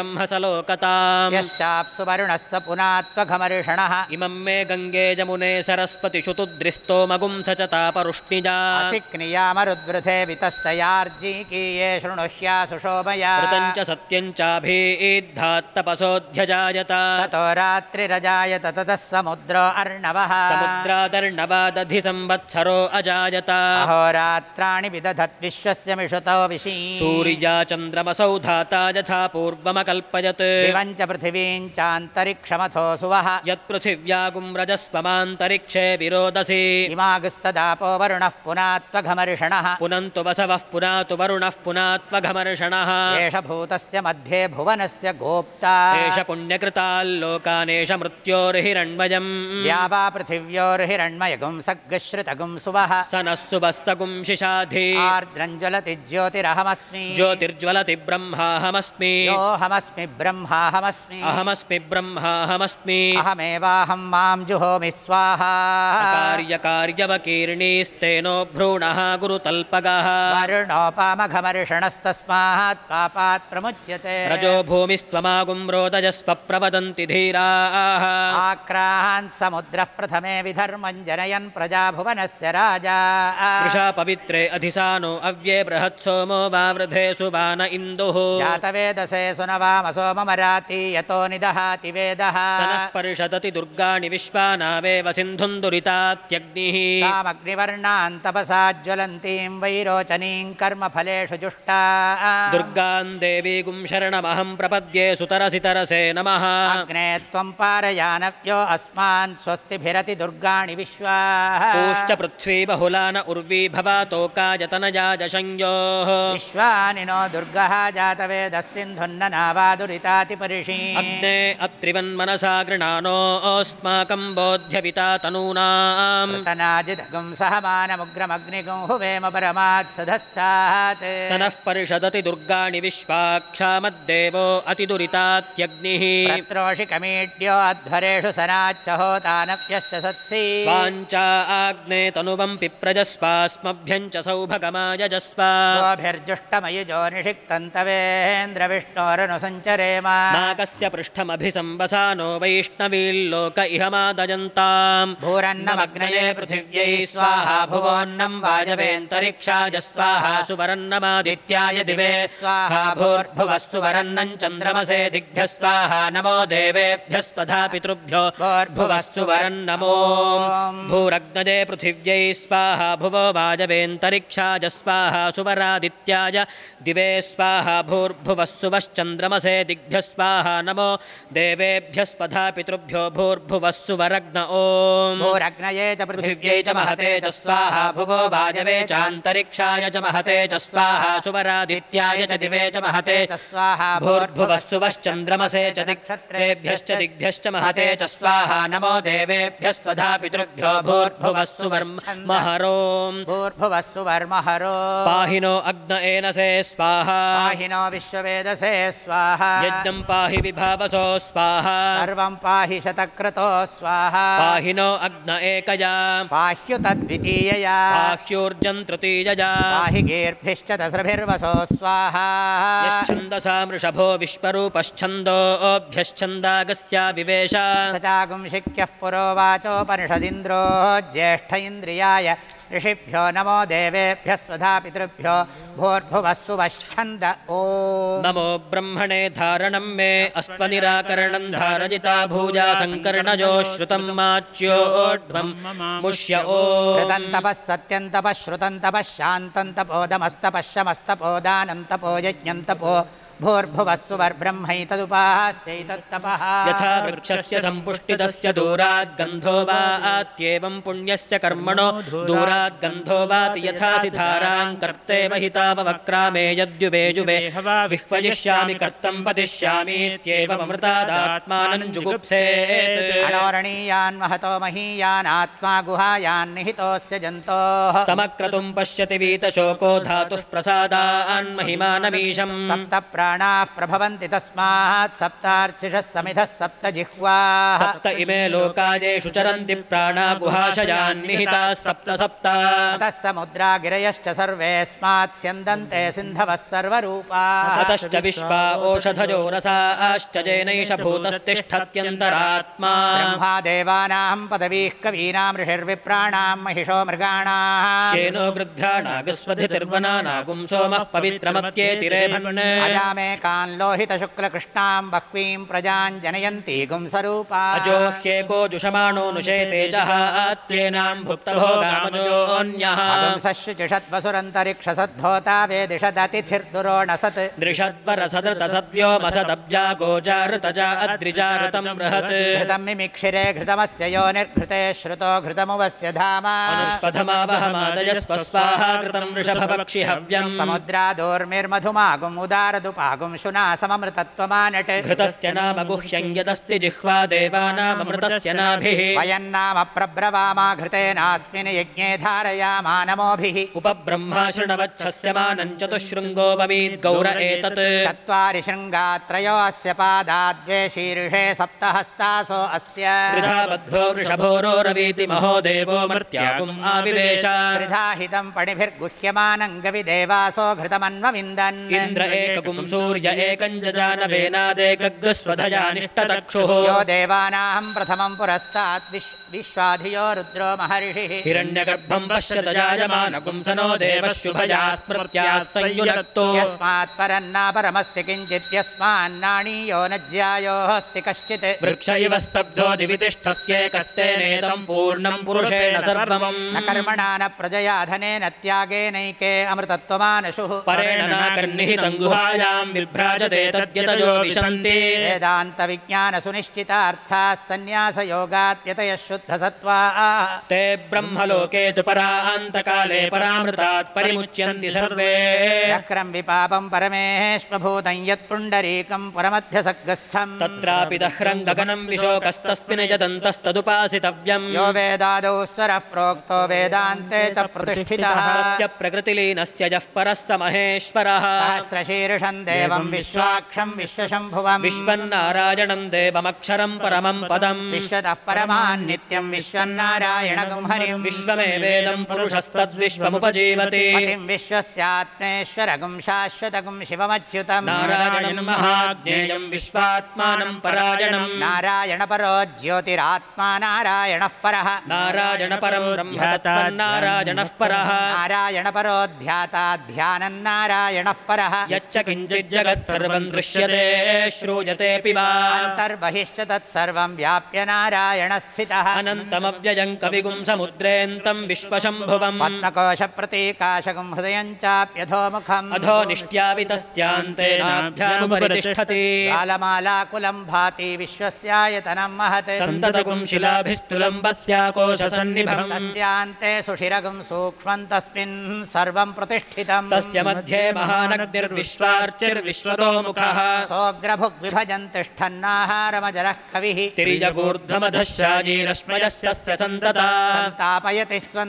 वरुणः स पुनात्वघमर्षणः इमं मे गङ्गे जमुने सरस्वतिषुतुद्रिस्तोमगुंस च तापरुष्णिजा असि क्नियामरुद्वृथे वितस्तयार्जीकीये शृणुह्या सुशोभया। कृतं च सत्यं चाभीद्धात्तपसोऽध्यजायत। ततो रात्रिरजायत ततः समुद्रो अर्णवः। समुद्रादर्णवादधि संवत्सरो अजायत अहोरात्राणि विदधत् विश्वस्य मिषुतो विशी सूर्या चन्द्रमसौ धाता यथा पूर्वमकल्पयत्। दिवं च पृथिवीं चान्तरिक्षमथो सुवः यत्पृथिव्यागुं रजस्वमान्तरिक्षे विरोदसि इमागस्तदापो वरुणः पुनात्वघमर्षणः पुनन्तु वसवः पुनातु वरुणः पुनात्वघमर्षणः एष भूतस्य मध्ये भुवनस्य गोप्ता एष पुण्यकृताल्लोकानेष मृत्योर्हिरण्मयम् द्यावा पृथिव्योर्हिरण्मयगुं सग्गश्रुतगुं सुवः स नः सुभः सगुं शिशाधि आर्द्रञ्ज्वलति ज्योतिरहमस्मि ज्योतिर्ज्वलति ब्रह्माहमस्मि योऽहमस्मि ब्रह्माहमस्मि अहमस्मि ब्रह्माहमस्मि। अहमेवाहं माँ जुहोमि स्वाहा। कार्यकार्यवकीर्णीस्तेनो भ्रूणः गुरुतल्पगः। वरुणोपामघमर्षणस्तस्मात् पापात् प्रमुच्यते। रजो भूमिस्त्वमागुं रोदजस्व प्रवदन्ति धीराः। आक्रान् समुद्रः प्रथमे विधर्मं जनयन् प्रजा भुवनस्य राजा। वृषा पवित्रे अधिसानो अव्ये बृहत्सोमो वावृधे सुबान इन्दुः। जातवेदसे सुनवामसो ममराति यतो निदहाति वेदः सनः परिषदति दुर्गाणि विश्वानावेव सिन्धुं दुरितात्यग्निः। तामग्निवर्णान् तपसा ज्वलन्तीं वैरोचनीं कर्मफलेषु जुष्टा। दुर्गां देवीगुं शरणमहं प्रपद्ये सुतरसि तरसे नमः। अग्ने त्वं पारयानव्यो अस्मान् स्वस्तिभिरति दुर्गाणि विश्वा। पृथ्वी बहुला न उर्वी भवातोकायतनजाज संयोः विश्वानि नो दुर्गः जातवेदस्सिन्धुन्ननावादुरितातिपरिषी अग्ने अत्रिवन्मनसा गृणानोऽस्माकं बोध्यपिता तनूनाम्। तनाजिदगुं सहमानमुग्रमग्निगुं हुवेम परमात् सधस्तात् स नः परिषदति दुर्गाणि विश्वाक्षामद्देवो अतिदुरितात्यग्निः। त्रोषिकमीड्यो अध्वरेषु सनाच्च होतानप्यश्च सत्सि। स्वाञ्चा आग्ने तनुवं पिप्रजस्वास्मभ्यं च सौभगमायजस्व गोभिर्जुष्टमयुजो निषिक्तन्तवेन्द्रविष्णोरनुसञ्चरेम। नाकस्य पृष्ठमभिसंवसानो वैष्णवील्लोक इह मादयन्ताम् भूरन्नमग्नये पृथिव्यै स्वाहा भुवोन्नं वाजवेऽन्तरिक्षाय स्वाहा सुवरन्नमादित्याय दित्याय दिवे स्वाहा भूर्भुवः सुवरन्नं चन्द्रमसे दिग्भ्यः स्वाहा नमो देवेभ्यः स्वधा पितृभ्यो भूर्भुवः सुवरन्नमो भूरग्नजे पृथिव्यै स्वाहा भुवो वाजवेऽन्तरिक्षाय स्वाहा सुवरादित्याय दिवे स्वाहा भूर्भुवः सुवश्चन्द्रमसे दिग्भ्यः स्वाहा नमो देवेभ्यः स्वधा पितृभ्यो भूर्भुवः सुवरग्न ॐ भूरग्नये च पृथिव्यै च महते च स्वाहा भुवो वाजवे चान्तरिक्षाय च महते च स्वाहा सुवरादित्याय च दिवे च महते च स्वाहा भूर्भुवः सुवश्चन्द्रमसे च दिक्षत्रेभ्यश्च दिग्भ्यश्च महते च स्वाहा नमो देवेभ्यः स्वधा पितृभ्यो भूर्भुवः सुवर्महरोम् भूर्भुवः सुवर्महरो पाहि नो अग्न एनसे स्वाहा। पाहि नो विश्ववेदसे स्वाहा। यज्ञं पाहि विभावसो स्वाहा सर्वं पाहि शतक्रतो स्वाहा पाहि नो अग्न एकया पाह्युतद्वितीयया पाह्योर्जं तृतीयया पाहि गीर्भिश्च दस्रभिर्वसो स्वाहा यश्छन्दसा वृषभो विश्वरूपश्छन्दोऽभ्यश्छन्दागस्या विवेश। स चागुंशिक्यः पुरोवाचोपनिषदिन्द्रो ज्येष्ठ इन्द्रियाय ऋषिभ्यो नमो देवेभ्यः स्वधा पितृभ्यो भूर्भुवः सुवश्छन्द ॐ नमो ब्रह्मणे धारणं मे अस्त्वनिराकरणं धारजिता भूजा सङ्कर्णयो श्रुतं माच्योढ्वं मुष्य ओ। ऋतन्तपः सत्यन्तपः श्रुतन्तपः शान्तन्तपोदमस्तपः शमस्तपोदानन्तपो यज्ञन्तपो भूर्भुवः सुवर्ब्रह्मैतदुपास्यैतत्तपः यथा वृक्षस्य सम्पुष्टितस्य दूरात् गन्धो वा आत्येवं पुण्यस्य कर्मणो दूरात् गन्धो वाति यथासि धारां कर्तेव हितावक्रामे यद्युवेजुवे विह्वयिष्यामि कर्तं पतिष्यामीत्येवमृतादात्मानं जुगुप्सेत्। अणोरणीयान् महतो महीयान् आत्मा जन्तोः। तमक्रतुं पश्यति वीतशोको धातुः प्रसादान् महिमानमीशम्। सप्त प्राणाः प्रभवन्ति तस्मात् सप्तार्चिषः समिधः सप्त जिह्वाः। सप्त इमे लोकायेषु चरन्ति प्राणा गुहाशयान्निहिताः सप्त सप्त। अतः समुद्रा गिरयश्च सर्वेऽस्मात् स्यन्दन्ते सिन्धवः सर्वरूपाः। अतश्च विश्वा ओषधयो रसाश्च जैनैष भूतस्तिष्ठत्यन्तरात्मा। ब्रह्मा देवानां पदवीः कवीनां ऋषिर्विप्राणां महिषो मृगाणाः। शेनो गृध्राणागस्वधितिर्वना नागुं सोमः पवित्रमत्येतिरेभन् अजामेकान् लोहितशुक्लकृष्णां बह्वीं प्रजां जनयन्ती गुंसरूपा। अजोह्येको जुषमाणो नुषे तेजः भुक्तभोगामजोऽन्यः। वेदिषदतिथिर्दुरोणसत्। दृषद्वरसदृतसद्व्योमसदब्जा बृहत्। घृतं मिमिक्षिरे घृतमस्य श्रुतो घृतमुवस्य धाम। अनुष्पधमावहमादयस्वस्वाहा कृतं वृषभपक्षि हव्यम् समुद्रादोर्मिर्मधुमागुम् उदारदुपागुं शुना सममृतत्वमानट् घृतस्य नाम गुह्यं यदस्ति जिह्वा देवानाममृतस्य नाभिः। वयन्नाम प्रब्रवामा घृतेनास्मिन् यज्ञे धारयामा नमोभिः। उपब्रह्मा शृणवच्छस्य मानं चतुशृङ्गोपमीद्गौर एतत्। चत्वारि शृङ्गात्रयो अस्य पादाद्वे शीर्षे सप्तहस्तासो अस्य। त्रिधा बद्धो वृषभोरोरवीति महो देवो मर्त्यागुम् आविवेश। त्रिधा हितं पणिभिर्गुह्यमानं गविदेवासो घृतमन्वविन्दन्। इन्द्र एकगुं सूर्य एकं च जानवेनादेकग्रस्वधया निष्टतक्षुः यो देवानां प्रथमं पुरस्तात् विश् विश्वाधियो रुद्रो महर्षिः। हिरण्यगर्भं पश्यत जायमानकुंसनो देवः शुभया स्मृत्याः संयुनक्तो यस्मात् परन्नापरमस्ति किञ्चित् यस्मान्नाणीयो न ज्यायोऽस्ति कश्चित्। वृक्ष इव स्तब्धो दिवि तिष्ठस्येकस्तेनेदं पूर्णं पुरुषेण सर्वमम् न कर्मणा न प्रजया धनेन त्यागेनैके अमृतत्वमानशुः। परेण नाकर्निहितं गुहायां विभ्राजते तद्यतयो विशन्ति वेदान्तविज्ञानसुनिश्चितार्थाः सन्न्यासयोगात्यतयः शुद्धसत्त्वाः ते ब्रह्मलोके तु परान्तकाले परामृतात् परिमुच्यन्ति सर्वे चक्रं विपापं परमेश्वभूतं यत्पुण्डरीकं पुरमध्यसग्गस्थम् तत्रापि दह्रं गगनं विशोकस्तस्मिन् यदन्तस्तदुपासितव्यम् यो वेदादौ स्वरः प्रोक्तो वेदान्ते च प्रतिष्ठितः तस्य प्रकृतिलीनस्य यः परः स महेश्वरः सहस्रशीर्षं देवं विश्वाक्षं विश्वशम्भुवम्। विश्वन्नारायणं देवमक्षरं परमं पदम्। विश्वतः परमान् नित्यं विश्वन्नारायणगुं हरिं। विश्वमेवेदं पुरुषस्तद्विश्वमुपजीवति। पतिं विश्वस्यात्मेश्वरगुं शाश्वतगुं शिवमच्युतम्। नारायणं महाज्ञेयं विश्वात्मानं परायणम्। नारायणपरो ज्योतिरात्मा नारायणः परः। नारायणपरं परः। नारायणपरो ध्याता ध्यानं नारायणः परः। यच्च किञ्चित् बहिर्जगत् सर्वं दृश्यते श्रूयतेऽपि वा अन्तर्बहिश्च तत्सर्वं व्याप्य नारायणस्थितः अनन्तमव्ययं कविगुं समुद्रेऽन्तं विश्वशम्भुवम्। पद्मकोशप्रतीकाशकं हृदयं चाप्यधोमुखम्। अधो निष्ट्यावितस्त्यान्ते नाभ्यामुपरितिष्ठति। कालमालाकुलं भाति विश्वस्यायतनं महत्। सन्ततगुं शिलाभिस्तुलं बत्याकोशसन्निभम्। तस्यान्ते सुषिरगुं सूक्ष्मं तस्मिन् सर्वं प्रतिष्ठितम्। तस्य मध्ये महानग्निर्विश्वार्चिर्विश्वतो मुखः सोऽग्रभुग्विभजन् तिष्ठन्नाहारमजरः कविः। तिर्यगूर्धमधशाजीरश्मयस्तस्य सन्तता। सन्तापयति स्वं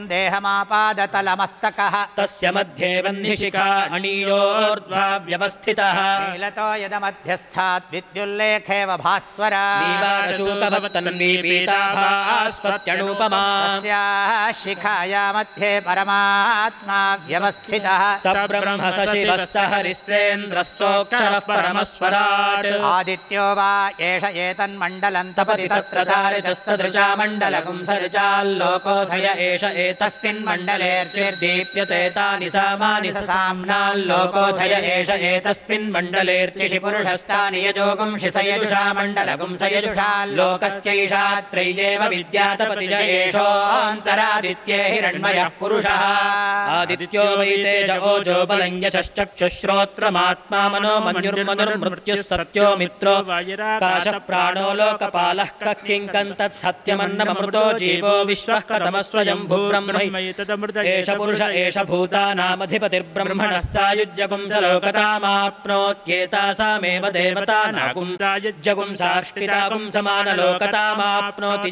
तस्य मध्ये वह्निशिखा अणीयोर्ध्वा व्यवस्थितः नीलतो यदमध्यस्थात् विद्युल्लेखेव भास्वरा। दीवारशूकभवत्तन्वीपीताभास्त्वत्यणुपमा तस्याः शिखाया मध्ये परमात्मा व्यवस्थितः। स ब्रह्म परमस्वराट् आदित्यो वा एष एतन्मण्डलं तपति तत्र दारितस्तदृचा मण्डलगुं लोकोधय एष एतस्मिन् मण्डलेऽर्चिर्दीप्यते तानि सामानि स साम्नाल्लोकोधय एष एतस्मिन् मण्डलेऽर्चिषि पुरुषस्तानि यजोगुं शिसयजुषा मण्डलगुं स यजुषा लोकस्यैषा त्रय्येव एषोऽन्तरादित्ये हिरण्मयः पुरुषः। आदित्यो वै तेज ओजो बलं यशश्चक्षुश्रोत्रमात्मा मनो मन्युर्मनुर्मृत्युः सत्यो मित्रो। काशः प्राणो लोकपालः कः किङ्कं तत्सत्यमन्नममृतो जीवो विश्वः भूब्रह्म एष पुरुष एष भूतानामधिपतिर्ब्रह्मणः सायुज्यगुं स लोकतामाप्नोत्येतासामेव देवतानागुं सायुज्यगुं साष्टितागुं समानलोकतामाप्नोति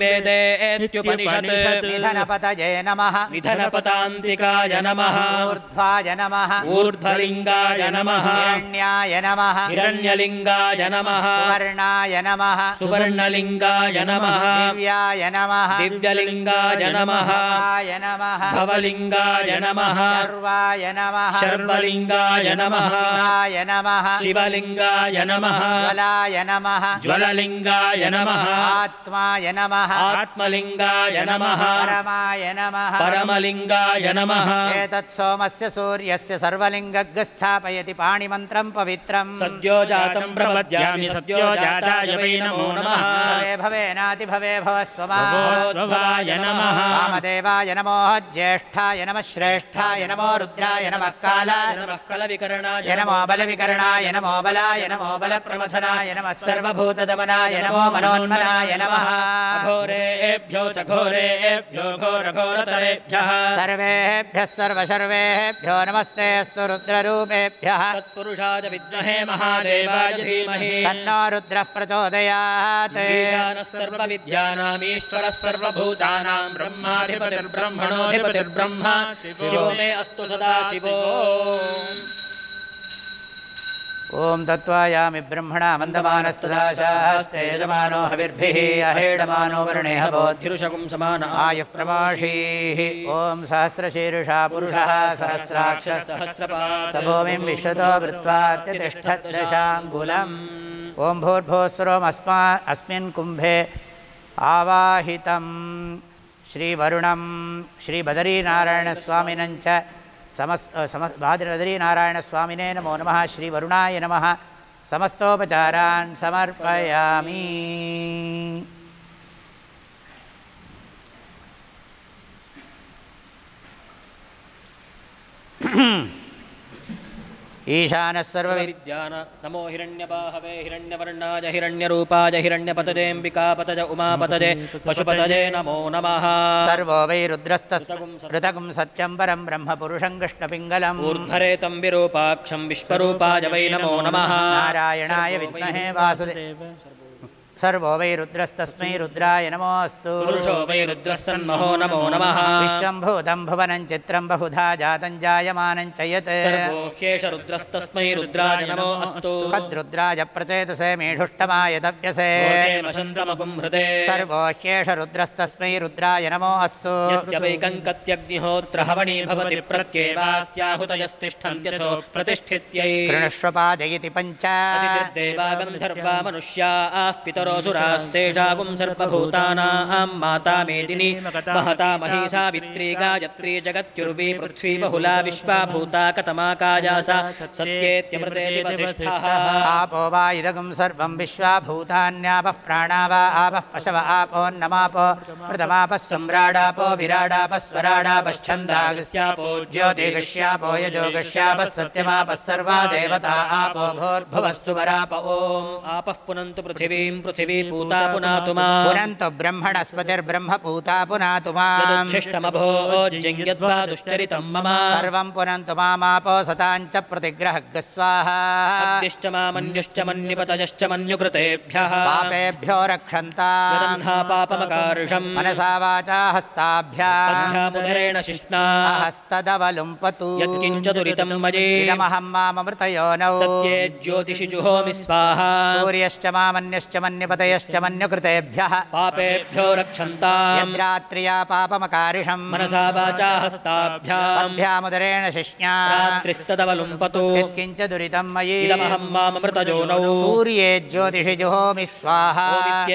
वेदेत्युपनिषत् निधनपतये नमः। निधनपतान्तिकाय नमः। ऊर्ध्वाय नमः। ऊर्ध्वलिङ्गाय नमः। हिरण्याय नमः हिरण्यलिङ्गाय नमः सुवर्णाय नमः सुवर्णलिङ्गाय नमः दिव्याय नमः दिव्यलिङ्गाय नमः भवाय नमः भवलिङ्गाय नमः सर्वाय नमः शर्वलिङ्गाय नमः शिवाय नमः शिवलिङ्गाय नमः ज्वलाय नमः ज्वललिङ्गाय नमः आत्माय नमः आत्मलिङ्गाय नमः परमाय नमः परमलिङ्गाय नमः एतत् सोमस्य सूर्यस्य सर्वलिङ्गग्स्थापयति पाणिमन्त्रं पवित्रम्। सद्यो जातं प्रपद्यामि सद्यो जाताय वै नमो नमः भवे भवेनाति भवे भगवद्भवाय नमः। वामदेवाय नमो ज्येष्ठाय नमः श्रेष्ठाय नमो रुद्राय नमः कालाय नमः। कलविकरणाय नमो बलविकरणाय नमो बलाय नमो बलप्रमथनाय नमः। सर्वभूतदमनाय नमो मनोन्मनाय नमः। घोरेभ्यो च घोरेभ्यो घोरघोरतरेभ्यः। सर्वेभ्यः सर्वसर्वेभ्यो नमस्ते अस्तु रुद्ररूपेभ्यः तत्पुरुषाय विद्महे महादेवाय धीमहि। तन्नो रुद्रः प्रचोदयात्। ईशानः सर्वविद्यानामीश्वरः सर्वभूतानां ब्रह्माधिपतिर्ब्रह्मणोऽधिपतिर्ब्रह्मा शिवो मे अस्तु सदा शिवो। ॐ तत्त्वायामि ब्रह्मणा मन्दमानस्तदाशास्ते यजमानो हविर्भिः अहेडमानो वर्णे हवोद् धिरुषकुं समान। आयुः प्रमाशीः ॐ सहस्रशीर्षा पुरुषः सहस्राक्षः सहस्रपाद। स भूमिं विश्वतो वृत्त्वार्त्यतिष्ठद्दशाङ्गुलम् ॐ भूर्भुवस्वरोमस्मा अस्मिन् कुम्भे आवाहितं श्रीवरुणं श्रीबदरीनारायणस्वामिनं च समस् समस् बदरीनारायणस्वामिने नमो नमः श्रीवरुणाय नमः। समस्तोपचारान् समर्पयामि। ईशानः नमो हिरण्यबाहवे हिरण्यवर्णाय हिरण्यरूपाय हिरण्यपतजेऽम्बिकापतज उमापतजे पशुपतजे नमो नमः। सर्वो वै रुद्रस्तस् ऋतगुं सत्यं परं ब्रह्मपुरुषं कृष्णपिङ्गलम्। ऊर्ध्वरेतं विरूपाक्षं विश्वरूपाय वै नमो नमः। नारायणाय विद्महे वासुदेव सर्वो वै रुद्रस्तस्मै रुद्राय नमोऽस्तु। पुरुषो वै रुद्रस्तन्महो नमो नमः। विश्वं भूतं भुवनं चित्रं बहुधा जातं जायमानं च यत्। ह्येष रुद्रस्तस्मै रुद्राय नमो अस्तु तद्रुद्राय प्रचेतसे मेढुष्टमाय दव्यसे हृदे सर्वो ह्येष रुद्रस्तस्मै रुद्राय नमो अस्तु यस्य वैकङ्कत्यग्निहोत्र हवणी भवति प्रत्येवास्याहुतयस्तिष्ठन्त्यथो प्रतिष्ठित्यै। कृणुष्व पादयति पञ्च। देवा गन्धर्वा मनुष्याः पितरो पितरोऽसुरास्तेषागुं सर्वभूतानां माता मेदिनी महता मही सावित्री गायत्री जगत्युर्वी पृथ्वी बहुला विश्वा भूता कतमाकाया सा सत्येत्यमृतेति वसिष्ठः। आपो वा इदगुं सर्वं विश्वा भूतान्यापः प्राणा वा आपः पशव आपोन्नमापो मृतमापः सम्राडापो विराडापः स्वराडापश्छन्दागस्यापो ज्योतिगश्यापो यजोगश्यापः सत्यमापः सर्वा देवता आपो भूर्भुवः सुवराप ॐ आपः पुनन्तु पृथिवीं पृथिवी पूता पुनातु मा। पुनन्तु ब्रह्मणस्पतिर्ब्रह्म पूता पुनातु माम्। यदुच्छिष्टमभोज्यङ्ग्यद्वा दुश्चरितं मम। सर्वं पुनन्तु मामापो सताञ्च प्रतिग्रहः स्वाहा अद्यश्च मामन्युश्च मन्युपतयश्च मन्युकृतेभ्यः। पापेभ्यो रक्षन्ता। यदह्ना पापमकार्षम्। मनसा वाचा हस्ताभ्याम् शिष्णा। हस्तदवलुम्पतु यत्किञ्च दुरितं मयि इदमहं माममृतयोनौ। सत्ये ज्योतिषि जुहोमि स्वाहा। सूर्यश्च मामन्यश्च मन्यपतयश्च मन्युकृतेभ्यः पापेभ्यो रक्षन्ताम्। यद्रात्र्या पापमकारिषम्। मनसा वाचा हस्ताभ्याम्। अभ्यामुदरेण शिष्ण्या यत्किञ्च दुरितं मयि। इदमहं माममृतयोनौ सूर्ये ज्योतिषि जुहोमि स्वाहा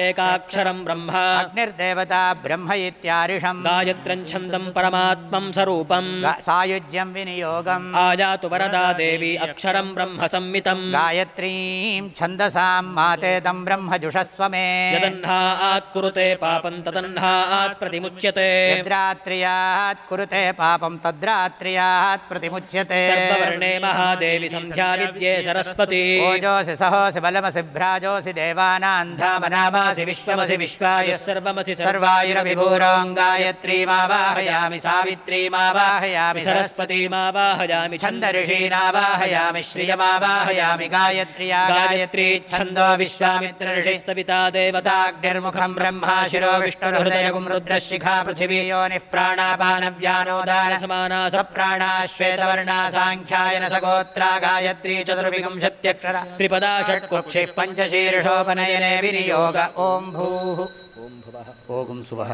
ब्रह्म। अग्निर्देवता ब्रह्म इत्यारिषम्। गायत्रं छन्दं परमात्मं स्वरूपम्। गा- सायुज्यं विनियोगम्। आयातु वरदा देवी अक्षरं ब्रह्म संमितम्। गायत्रीं छन्दसां माते तं ब्रह्म जुषस्व मे यदह्नात् कुरुते पापं तदह्नात् प्रतिमुच्यते। यद्रात्र्यात् कुरुते पापं तद्रात्र्यात् प्रतिमुच्यते। सर्ववर्णे महादेवी सन्ध्या विद्ये सरस्वती। ओजोऽसि सहोऽसि बलमसि भ्राजोऽसि देवानां धामनामासि विश्वमसि विश्वाय। सर्वमसि सर्वायुरविभूरों गायत्रीमावाहयामि सावित्रीमावाहयामि सरस्वती सरस्वतीमावाहयामि छन्दऋषीनावाहयामि श्रियमावाहयामि गायत्र्या गायत्री छन्दो विश्वामित्र ऋषिः सविता देवता ताग्निर्मुखं ब्रह्मा शिरो विष्णुर्हृदयगुं रुद्रशिखा पृथिवी योनिः प्राणापानव्यानोदान समाना सप्राणा श्वेतवर्णा साङ्ख्यायन सगोत्रा गायत्री चतुर्विंशत्यक्षरा त्रिपदा षट्कुक्षिः पञ्चशीर्षोपनयने विनियोग। ॐ भूः ओगुं सुवः।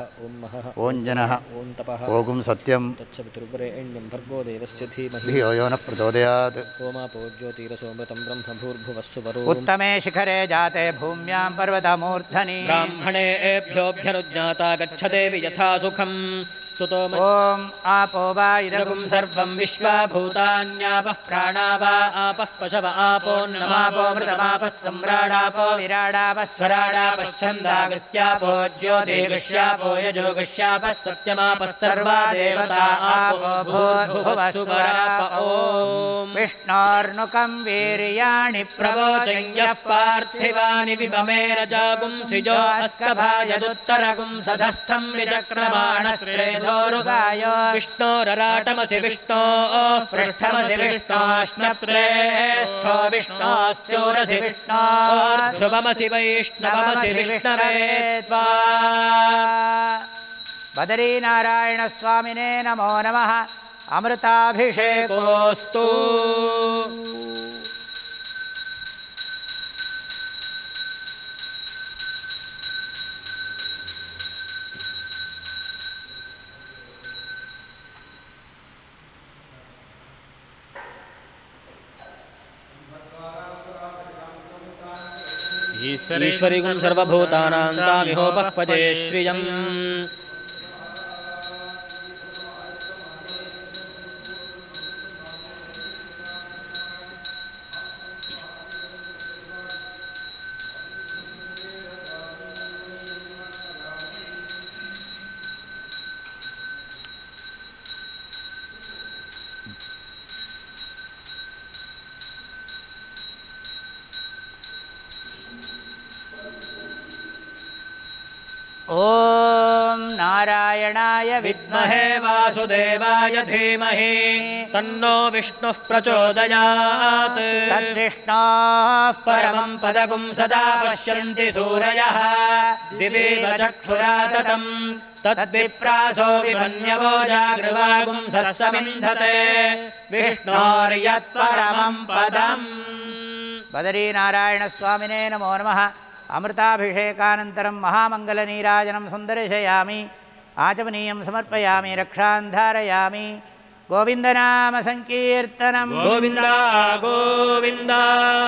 ॐ जनः। ॐ तपः। ओगुं सत्यं तत्सवितुर्वरेण्यं भर्गो देवस्य धीमहि। धियो यो नः प्रचोदयात्। सोमापो ज्योतिरसोमृतं ब्रह्म भूर्भुवस्सु वरो उत्तमे शिखरे जाते भूम्यां पर्वतमूर्धनि। ब्राह्मणेभ्योऽभ्यनुज्ञाता गच्छ देवि यथा सुखम् ॐ आपो वा इदगुं सर्वं विश्वा भूतान्यापः प्राणा वा आपः पशव आपो नमापो मृतमापः सम्राडापो विराडापः स्वराडापश्छन्दागस्यापो ज्योतिगस्यापो यजोगस्यापः सत्यमापः सर्वा देवता आपो भूर्भुवस्सु वराप ॐ। विष्णोर्नुकं वीर्याणि प्रवोचय्यः पार्थिवानि विममेन जागुंसिजो अस्कभायदुत्तरगुं सधस्थं विचक्रमाणश्रेधोरुगाय विष्णोरराटमसि विष्णोः पृष्ठमसि विष्णोष्णप्रेष्ठो विष्णोस्योरसि विष्णोर्ध्रुवमसि वैष्णवमसि विष्णवे त्वा बदरीनारायणस्वामिने नमो नमः। अमृताभिषेकोऽस्तु ईश्वरीगुं सर्वभूतानां तामिहोपः पदे श्रियम् नारायणाय विद्महे वासुदेवाय धीमहि। तन्नो विष्णुः प्रचोदयात्। तद्विष्णोः परमं पदगुं सदा पश्यन्ति सूरयः। दिवीव चक्षुराततम् तद्विप्रासो विमन्यवो जागृवागुं सत्समिन्धते विष्णोर्यत्परमं पदम्। बदरीनारायणस्वामिने नमो नमः। अमृताभिषेकानन्तरं महामङ्गलनीराजनं सन्दर्शयामि आचमनीयं समर्पयामि रक्षान् धारयामि गोविन्दनाम सङ्कीर्तनम् गोविन्द गोविन्द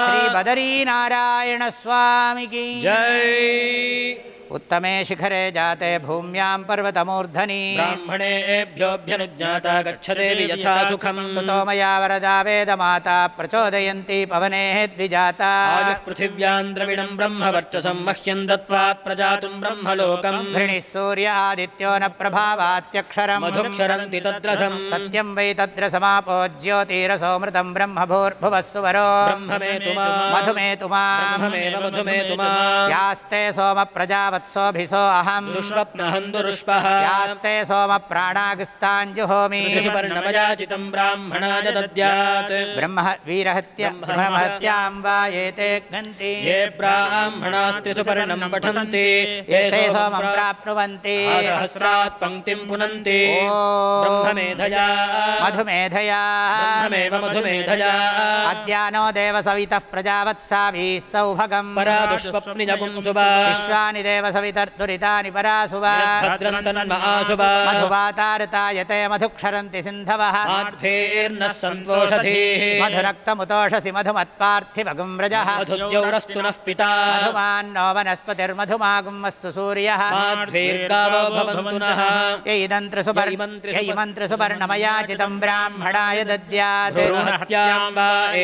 श्रीबदरीनारायणस्वामिकी जय उत्तमे शिखरे जाते भूम्यां पर्वतमूर्धनी। ब्राह्मणे एभ्योऽभ्यनुज्ञाता गच्छदेवि यथा सुखं स्तुतो मया वरदा वेदमाता प्रचोदयन्ति पवनेः द्विजाता आयुः पृथिव्यां द्रविणं ब्रह्म वर्चसं मह्यं दत्त्वा प्रजातुं ब्रह्मलोकं घृणिः सूर्य आदित्यो न प्रभावात्यक्षरं मधुक्षरन्ति तद्रसं सत्यं वै तत्र समापो ज्योतिरसोमृतं ब्रह्मभूर्भुवः सुवरो ब्रह्ममेतुमा। मधुमेतुमा। ब्रह्ममेव मधुमेतुमा। यास्ते सोमप्रजाव अहम् दुष्वप्नहम् दुरुष्पः यास्ते सोमप्राणागस्ताञ्जुहोमि। सुपर्णमयाचितम् ब्राह्मणाय दद्यात् ब्रह्म वीरहत्य ब्रह्महत्यां वा एते घ्नन्ति ये ब्राह्मणास्ति सुपर्णम् पठन्ति। एते सोमं सोमं प्राप्नुवन्ति। सहस्रात् पङ्क्तिम् पुनन्ति। ब्रह्ममेधया। मधुमेधया। ब्रह्ममेव मधुमेधया। अद्यानो देवसवितः प्रजावत्साभिः सौभगम्। परा दुष्वप्निजपुं सुबा विश्वानि देवसवितर्दुरितानि परासुव भद्रम् तन्महासुबा मधुवातारतायते मधुक्षरन्ति सिन्धवः। सन्तोषधीः। मधुरक्तमुतोषसि मधुमत्पार्थिवगुं व्रजः। मधुद्यौरस्तु नः पिता। मधुमान्नो वनस्पतिर्मधुमागुमस्तु सूर्यः। यैदन्त्रसुपर्णमयाचितं ब्राह्मणाय दद्यात्।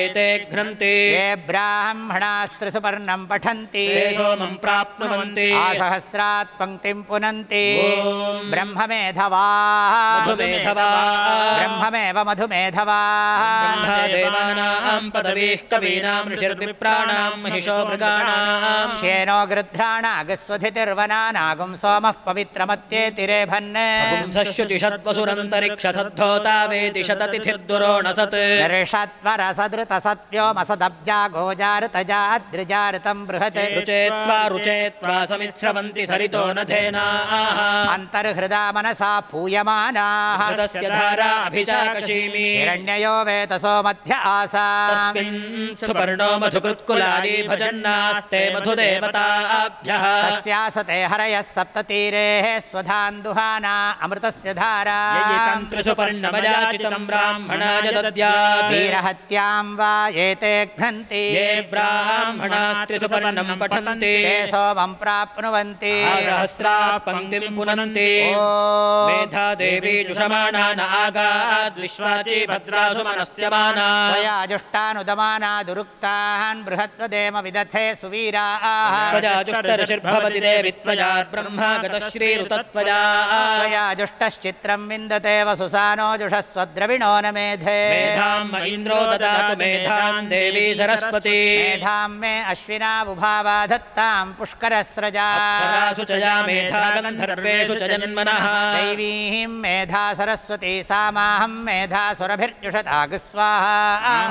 एते घ्नन्ति। ये ब्राह्मणास्त्रसुपर्णं पठन्ति। ते सोमम् प्राप्नुवन्ति आसहस्रात् पङ्क्तिं पुनन्ति। ब्रह्ममेधवा। ब्रह्ममेव मधुमेधवा। ब्रह्मदेवानाम् पदवीः कवीनाम् ऋषिर्विप्राणाम् महिषो मृगाणाम् श्येनो गृध्राणागस्वधितिर्वनानागुं सोमः पवित्रमत्येतिरेभन् मसदब्जा गोजारुतजाद्रिजारुतं बृहत्। रुचेत्वा रुचेत्वा समिच्छ्रवन्ति सरितो नथेनाः अन्तर्हृदा मनसा पूयमानाः। हृदस्य धारा अभिचाकशीमि हिरण्ययो वेतसो मध्य आसा। तस्मिन् सुपर्णो मधुकृत्कुलाली भजन्नास्ते मधुदेवताभ्यः। तस्यासते हरयः सप्ततीरेः स्वधान्दुहाना अमृतस्य धारा। ययितं त्रिसुपर्णमयाचितं ब्राह्मणाय दद्यात् वीरहत्यां वा एते घ्नन्ति। ये ब्राह्मणास्त्रिसुपर्णं पठन्ति। ते सोमं प्राप्नुवन्ति सहस्रा पङ्क्तिम् पुनन्ति। मेधा देवी जुषमाणा न आगाद्विश्वाची भद्रासु मनस्यमाना त्वया जुष्टानुदमाना दुरुक्तान् बृहत्वदेम विदथे सुवीराः। प्रजाजुष्टर्षिर्भवति देवि त्वया ब्रह्मा गतश्रीरुतत्वया। त्वया जुष्टश्चित्रं विन्दते वसुसानो जुषस्वद्रविणो न मेधे। मेधाम् म इन्द्रो ददातु मेधाम् देवी सरस्वती। मेधां मे अश्विना बुभावा धत्तां पुष्करस्रजा सदासु च या मेधा गन्धर्वेषु च जन्मनः दैवीं मेधा सरस्वती सामाहं मेधा सुरभिर्जुषताग स्वाहा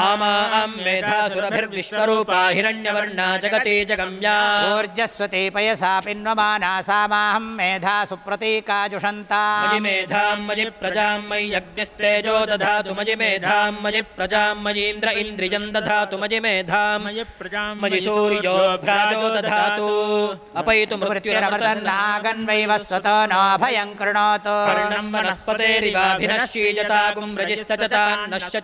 आमाम् मेधासुरभिर्विश्वरूपा हिरण्यवर्णा जगति जगम्या। ऊर्जस्वती पयसा पिन्वमाना सामाहं मेधा सुप्रतीका जुषन्ता मेधाम् मयि प्रजाम् मयि यज्ञस्तेजो दधातु मयि मेधाम् मयि प्रजाम् मयीन्द्र इन्द्रियम् दधातु मयि मेधाम् मयि प्रजाम् मयि सूर्यो भ्राजो दधातु। अपैतु मृत्युरमृतन्नागन्वैव स्वतो कृणोतु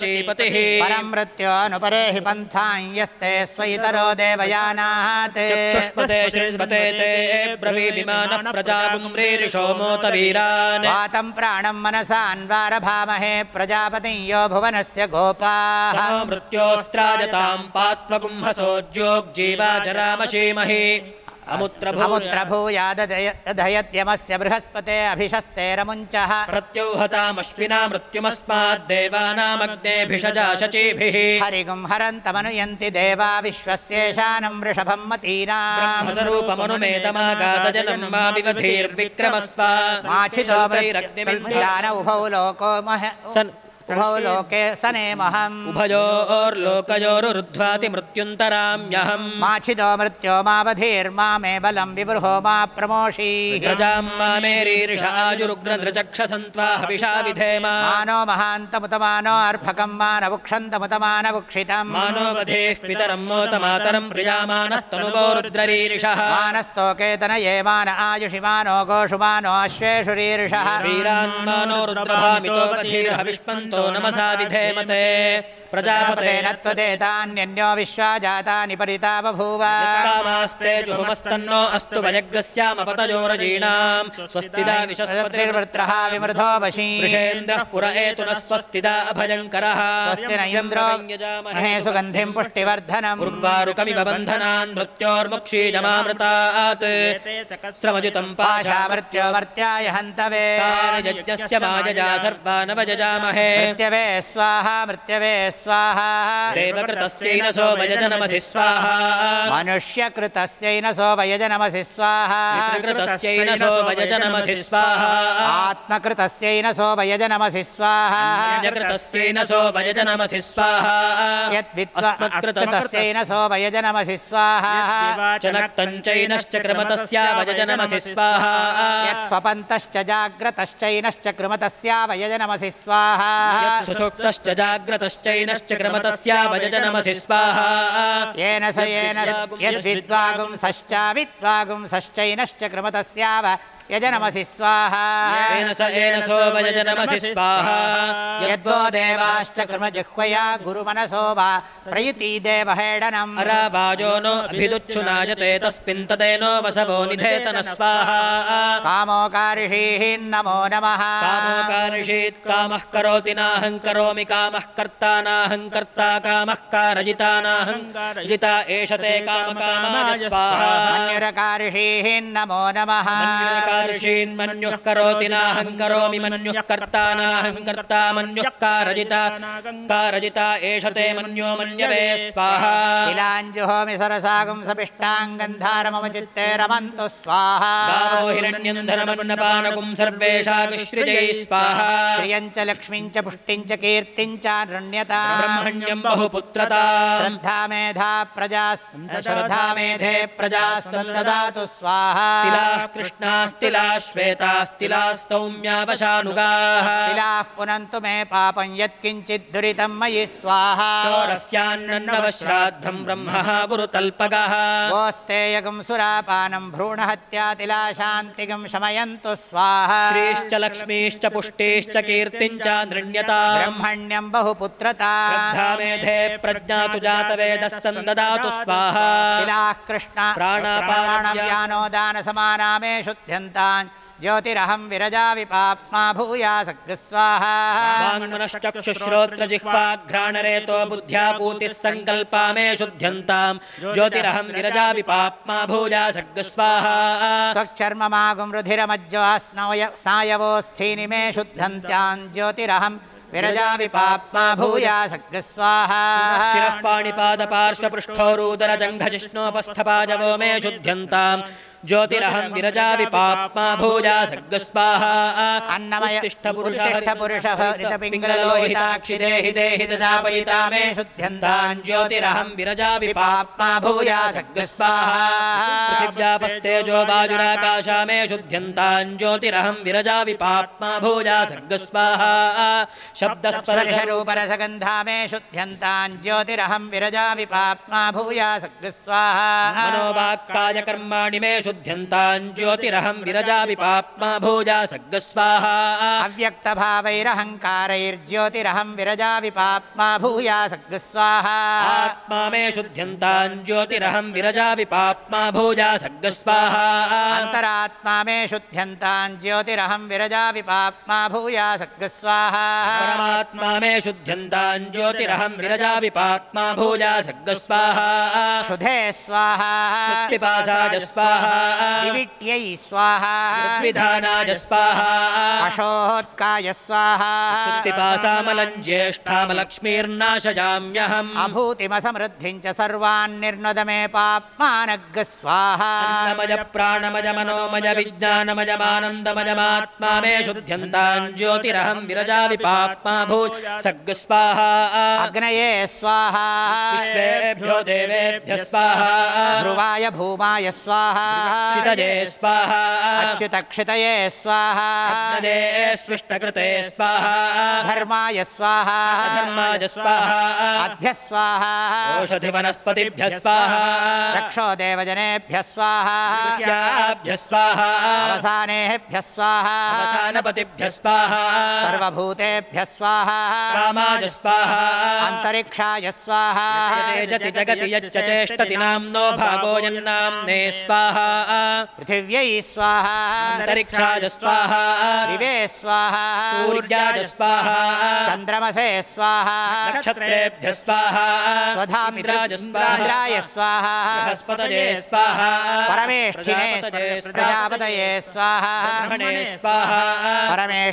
चीपतिः परं मृत्योऽनुपरे हि पन्थां यस्ते स्वैतरो देवयानात् श्रीपते ते वीरान् वातं प्राणं मनसान्वारभामहे प्रजापतिं यो भुवनस्य गोपाः। मृत्योस्त्राजताम् पात्वगुम्हसोज्योग्जीवाचरामशीमहि अमुत्र अमुत्रभूयादधयत्यमस्य बृहस्पते अभिशस्तेरमुञ्चः प्रत्युहतामश्विना मृत्युमस्माद्देवानामग्नेभिषजा शचीभिः हरिगुं हरन्तमनुयन्ति देवा विश्वस्येषानं वृषभं मतीनाम् ब्रह्मस्वरूपमनुमेतमागातजनम् मा विवधीर्विक्रमस्व। माछितो माछितोऽग्निमिन्धान मृत्युञ्जान उभौ लोको मह सन् उभौ लोके सनेमहम्। उभयोर्लोकयोरुध्वाति मृत्युन्तराम्यहम्। माछितो मृत्यो मावधीर्मा मे बलं विवृहो मा प्रमोषीः। प्रजाम् मामेरीरिषाजुरुग्रनृचक्षसन्त्वा हविषा विधेम। मानो महान्तमुतमानो अर्भकं मानवुक्षन्तमुतमानवुक्षितम्। मानोवधेः पितरम् मोतमातरम् प्रियामानस्तनुवो रुद्ररीरिषः। मानस्तोकेतन ये मान आयुषि मानो गोषु मानो अश्वेषु रीरिषः। वीरान्मानो रुद्रभामितो यन्तो नमसा विधेमते प्रजापतेन त्वदेतान्यन्यो विश्वा जातानि परिता बभूव कामास्ते जुहुमस्तन्नो अस्तु वयग्रस्यामपतयोरजीणाम् स्वस्तिदा विशस्पतिर्वृ निर्वृत्रः विमृधो वशी। वृषेन्द्रः पुर एतु न स्वस्तिदा अभयङ्करः। स्वस्ति न इन्द्रो महे सुगन्धिं पुष्टिवर्धनम्। उर्वारुकमिव बन्धनान् मृत्योर्मुक्षीजमामृतात् श्रमजितम् पाशा पाशामृत्यो मर्त्याय हन्तवे यज्ञस्य मायजा सर्वा न वजजामहे मृत्यवे स्वाहा मृत्यवे स्वाहा। देवकृतस्यैनसो वयजनमधि स्वाहा। मनुष्यकृतस्यैनसो वयजनमसि स्वाहा पितृकृतस्यैनसो वयजनमधि स्वाहा। आत्मकृतस्यैनसो वयजनमसि स्वाहा। यज्ञकृतस्यैनसो वयजनमधि स्वाहा। यद्विद्वकृतस्यैनसो वयजनमसि स्वाहा। चनक्तञ्चैनश्च क्रमतस्या स्वाहा। यत्स्वपन्तश्च जाग्रतश्चैनश्च कृमतस्या वयजनमसि स्वाहा। सुषुप्तश्च जाग्रतश्चैनश्च स्वाहा। येन स येन यद्विद्वागुंसश्चाविद्वागुंसश्चैनश्च कृमतस्याव यजनमसि स्वाहा येन स येन सो वयजनमधि स्वाहा यद्वो देवाश्च कृमजिह्वया गुरुमनसो वा प्रयुति देवहेडनम्। अरावाजो नो अभिदुच्छुनायते तस्मिन् तदेनो वसवो निधेत न स्वाहा कामोकारिषीः नमो। नमः कामोकारिषीत् कामः करोति नाहं करोमि कामः कर्ता नाहं कर्ता कामः कारजिता नाहं जिता एष ते कामकामाय स्वाहा। नमो नमः मन्युरकार्षीन् मन्युः करोति नाहं करोमि मन्युः कर्ता नाहं कर्ता मन्युः कारजिता कारजिता एष ते मन्यो मन्यवे स्वाहा। किलाञ्जुहोमि सरसागुं सपिष्टाङ्गन्धारमम चित्ते रमन्तु स्वाहा। गावो हिरण्यं धनमन्नपानकुं सर्वेषागुश्रिजै स्वाहा। श्रियञ्च लक्ष्मीञ्च पुष्टिञ्च कीर्तिञ्च नृण्यता ब्रह्मण्यं बहुपुत्रता। श्रद्धा मेधा प्रजा श्रद्धा मेधे प्रजा सन्ददातु स्वाहा। तिलाः श्वेतास्तिलाः सौम्यावशानुगाः तिलाः पुनन्तु मे पापं मयि स्वाहा। चोरस्यान्नवश्राद्धं ब्रह्मः गुरुतल्पगः। गोस्तेयगं सुरापानं शान्तिगं शमयन्तु स्वाहा। श्रीश्च लक्ष्मीश्च पुष्टिश्च कीर्तिम् च नृण्यता। ब्रह्मण्यं बहुपुत्रता। मेधे प्रज्ञा तु जातवेदस्तम् ददातु स्वाहा। तिलाः कृष्ण दानसमाना ज्योतिरहं बुद्ध्या पूतिः सङ्कल्पा मे शुद्ध्यन्ताम्। ज्योतिरहं विरजापि पाप्मा मे ज्योतिरहं भूया शिरः पाणिपादपार्श्वपृष्ठोरूदरजङ्घजिष्णोपस्थपाजवो मे शुद्ध्यन्ताम् ज्योतिरहम विरजा विपाप्मा भोजा सगस्पाहा अन्नमय तिष्ठ पुरुषः तिष्ठ सर्गस्वाहा अन्नमयतिष्ठपुरुषः ऋतपिङ्गलोहिताक्षिदेहि देहि ददापयिता मे शुद्ध्यन्तान् ज्योतिरहम विरजा विपाप्मा भूया सर्गस्वाहा पृथिव्यापस्तेजो बाजुराकाशा मे शुद्ध्यन्तान् ज्योतिरहं विरजा विपाप्मा भूजा सर्गस्वाहा शब्दस्पर्शरूपरसगन्धा मे शुद्ध्यन्तान् ज्योतिरहम विरजा विपाप्मा भूया सर्गस्वाहा मनोवाक्कायकर्माणि मे बुध्यन्तां ज्योतिरहं विरजाविपाप्मा भोजा सग्गस्वाहा। विरजा विरजाविपाप्मा भूया सग्गस्वाहा। आत्मा मे शुद्ध्यन्तां विरजा विरजाविपाप्मा भोजा सग्गस्वाहा। अंतरात्मा मे शुद्ध्यन्तां विरजा विरजाविपाप्मा भूया सग्गस्वाहा। परमात्मा मे शुद्ध्यन्तां विरजा विरजाविपाप्मा भोजा सग्गस्वाहा। शुधे स्वाहा। स्वाहा। दिविट्यै स्वाहा। विधानाय स्वाहा कषोत्काय स्वाहा। पिपासामलं ज्येष्ठामलक्ष्मीर्नाशयाम्यहम् अभूतिमसमृद्धिं च सर्वान् निर्नुद मे पाप्मानग् स्वाहा अन्नमय प्राणमय मनोमय विज्ञानमयमानन्दमयमात्मा मे शुद्ध्यन्तान् ज्योतिरहं विरजामि पाप्मा सग्स्वाहा अग्नये स्वाहा। विश्वेभ्यो देवेभ्य स्वाहा ध्रुवाय भूमाय स्वाहा क्षितजे स्वाहा। अच्युतक्षितये स्वाहा। अग्नजे स्विष्टकृते स्वाहा। धर्माय स्वाहा। धर्माय स्वाहा। अभ्य स्वाहा। ओषधिवनस्पतिभ्यः स्वाहा। रक्षो देवजनेभ्यः स्वाहा। भ्याभ्यः स्वाहा। अवसानेभ्यः स्वाहा। अवसानपतिभ्यः स्वाहा। सर्वभूतेभ्यः स्वाहा। कामाय स्वाहा। अन्तरिक्षाय स्वाहा। जगति यच्च चेष्टति नाम्नो भागो यन्नाम्ने स्वाहा पृथिव्यै स्वाहा। अन्तरिक्षाय स्वाहा। दिवे स्वाहा सूर्याय स्वाहा चन्द्रमसे स्वाहा नक्षत्रेभ्यः स्वाहा स्वधामित्राय इन्द्राय स्वाहा बृहस्पतये स्वाहा परमेष्ठिने प्रजापतये स्वाहा ब्रह्मणे स्वाहा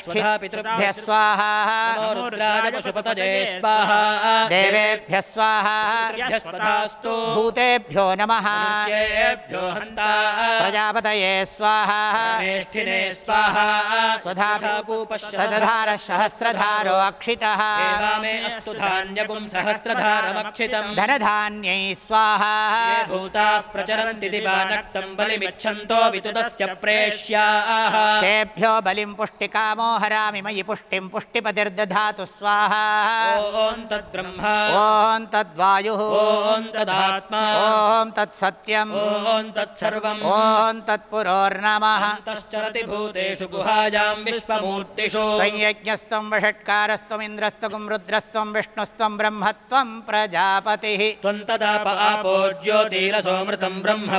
स्वधापितृभ्यः स्वाहा नमो रुद्राय पशुपतये स्वाहा देवेभ्यः स्वाहा भूतेभ्यो नमः। हन्ता। प्रजापतये स्वाहा। स्वाहा। स्वधापि सदधारः सहस्रधारो अक्षितः। मे अस्तु धान्यकुं सहस्रधारमक्षितम्। धनधान्यै स्वाहा। भूताः प्रचरन्ति दिवानक्तं बलिमिच्छन्तो वितुतस्य प्रेष्याः। तेभ्यो बलिं पुष्टिकामो हरामि मयि पुष्टिं पुष्टिपतिर्दधातु स्वाहा। ॐ तद्ब्रह्मा। ॐ तद्वायुः। ॐ तदात्मा। ॐ तत्सत्यम्। ॐ तत्सर्वम् ॐ तत्पुरोर्नमः। तश्चरति भूतेषु गुहायां विश्वमूर्तिषु। त्वय्यज्ञस्त्वं वषट्कारस्त्वमिन्द्रस्त्वं रुद्रस्त्वं विष्णुस्त्वं ब्रह्मत्वं प्रजापतिः। त्वन्तदाप आपो ज्योतिरसोमृतं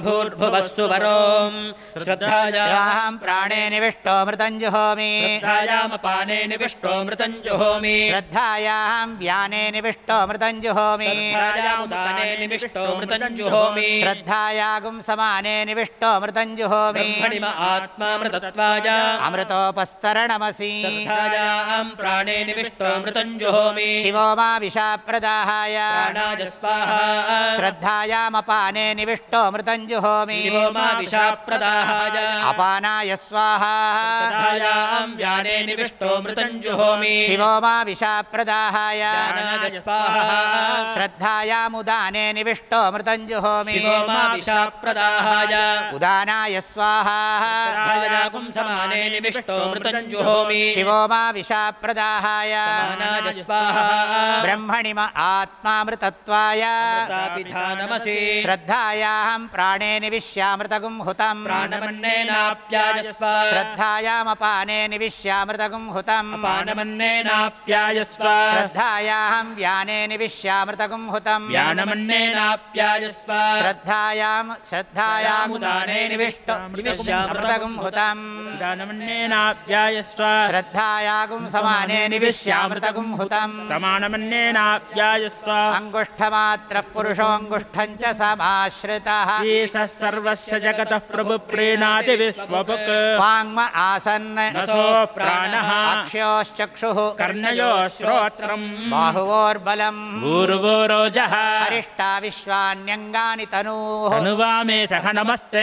भूर्भुवः सुवरोम् श्रद्धाया प्राणे निविष्टो मृतं जुहोमि। श्रद्धायामपाने निविष्टो मृतं जुहोमि। श्रद्धायां व्याने निविष्टो मृतं जुहोमि। श्रद्धायामुदाने निविष्टो मृतं जुहोमि। श्रद्धायागुं समाने निविष्टो मृतं जुहोमि। ब्रह्मणिम आत्मामृतत्वाय अमृतोपस्तरणमसि। श्रद्धायां प्राणे निविष्टो मृतं जुहोमि। शिवो मा विशाप्रदाहाय प्राणाय स्वाहा। श्रद्धायामपाने निविष्टो मृतं जुहोमि। शिवो मा विशाप्रदाहाय अपानाय स्वाहा। श्रद्धायां व्याने निविष्टो मृतं जुहोमि। शिवो मा विशाप्रदाहाय ज्ञानाय स्वाहा। श्रद्धायामुदाने निविष्टो मृतं जुहोमि। शिवो मा विशाप्रदाहाय उदानाय स्वाहा। समाने निविष्टो शिवो मा विशाप्रदाहाय समानाय स्वाहा। ब्रह्मणि म आत्मामृतत्वाय प्रतापिधानमसि श्रद्धायां प्राणे निविश्यामृतगुं स्वा श्रद्धायामपाने निविश्यामृतगुं हुतम् अपानमन्नेनाप्याय स्वा श्रद्धायां व्याने निविश्यामृतगुं स्वा श्रद्धायां श्रद्धायामुदाने निविष्टो। निविश्यामृतगुं हुतम्। दानमन्नेनाप्याय स्व श्रद्धायागुं समाने निविश्यामृतगुं हुतम्। प्रमाणमन्नेनाप्याय स्व अङ्गुष्ठमात्रः पुरुषोऽङ्गुष्ठम् च समाश्रितः। ईशः सर्वस्य जगतः प्रभुप्रीणाति विश्वभुक्। वाङ्म आसन् नसो प्राणः। अक्ष्योश्चक्षुः। कर्णयो श्रोत्रम्। बाहुवोर्बलम्। भूर्भूरोजः। अरिष्टा विश्वान्यङ्गानि तनूः। अनुवामे सह नमस्ते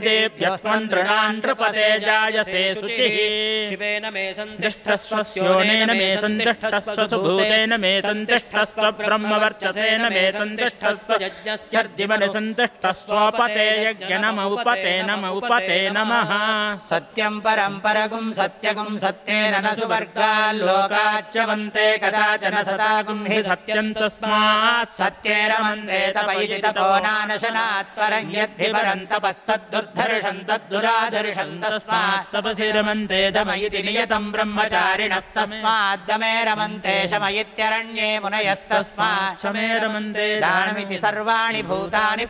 देव्यस्त्वन् नृणान् नृपते जायसे शुचिः। शिवेन मे सन्तिष्ठस्वस्योनेन मे सन्तिष्ठस्व सुभूतेन मे सन्तिष्ठस्व ब्रह्मवर्चसेन मे सन्तिष्ठस्व। यज्ञस्यर्दिवनि सन्तिष्ठस्वोपते यज्ञ नम उपते नम। उपते नमः सत्यं परं परगुं सत्यगुं सत्येन न सुवर्गाल्लोकाच्च वन्ते कदाचन सतागुं हि सत्यम् तस्मात्। सत्ये रमन्ते तप नानशनात्। परं यद्धि तपस्तद्दुर्धर्षं तद्दुराधर्षं तस्मात् तपसि रमन्ते दम इति नियतं ब्रह्मचारिणस्तस्माद्दमे रमन्ते शम इत्यरण्ये मुनयस्तस्मात् क्षमे रमन्ते दानमिति सर्वाणि भूतानि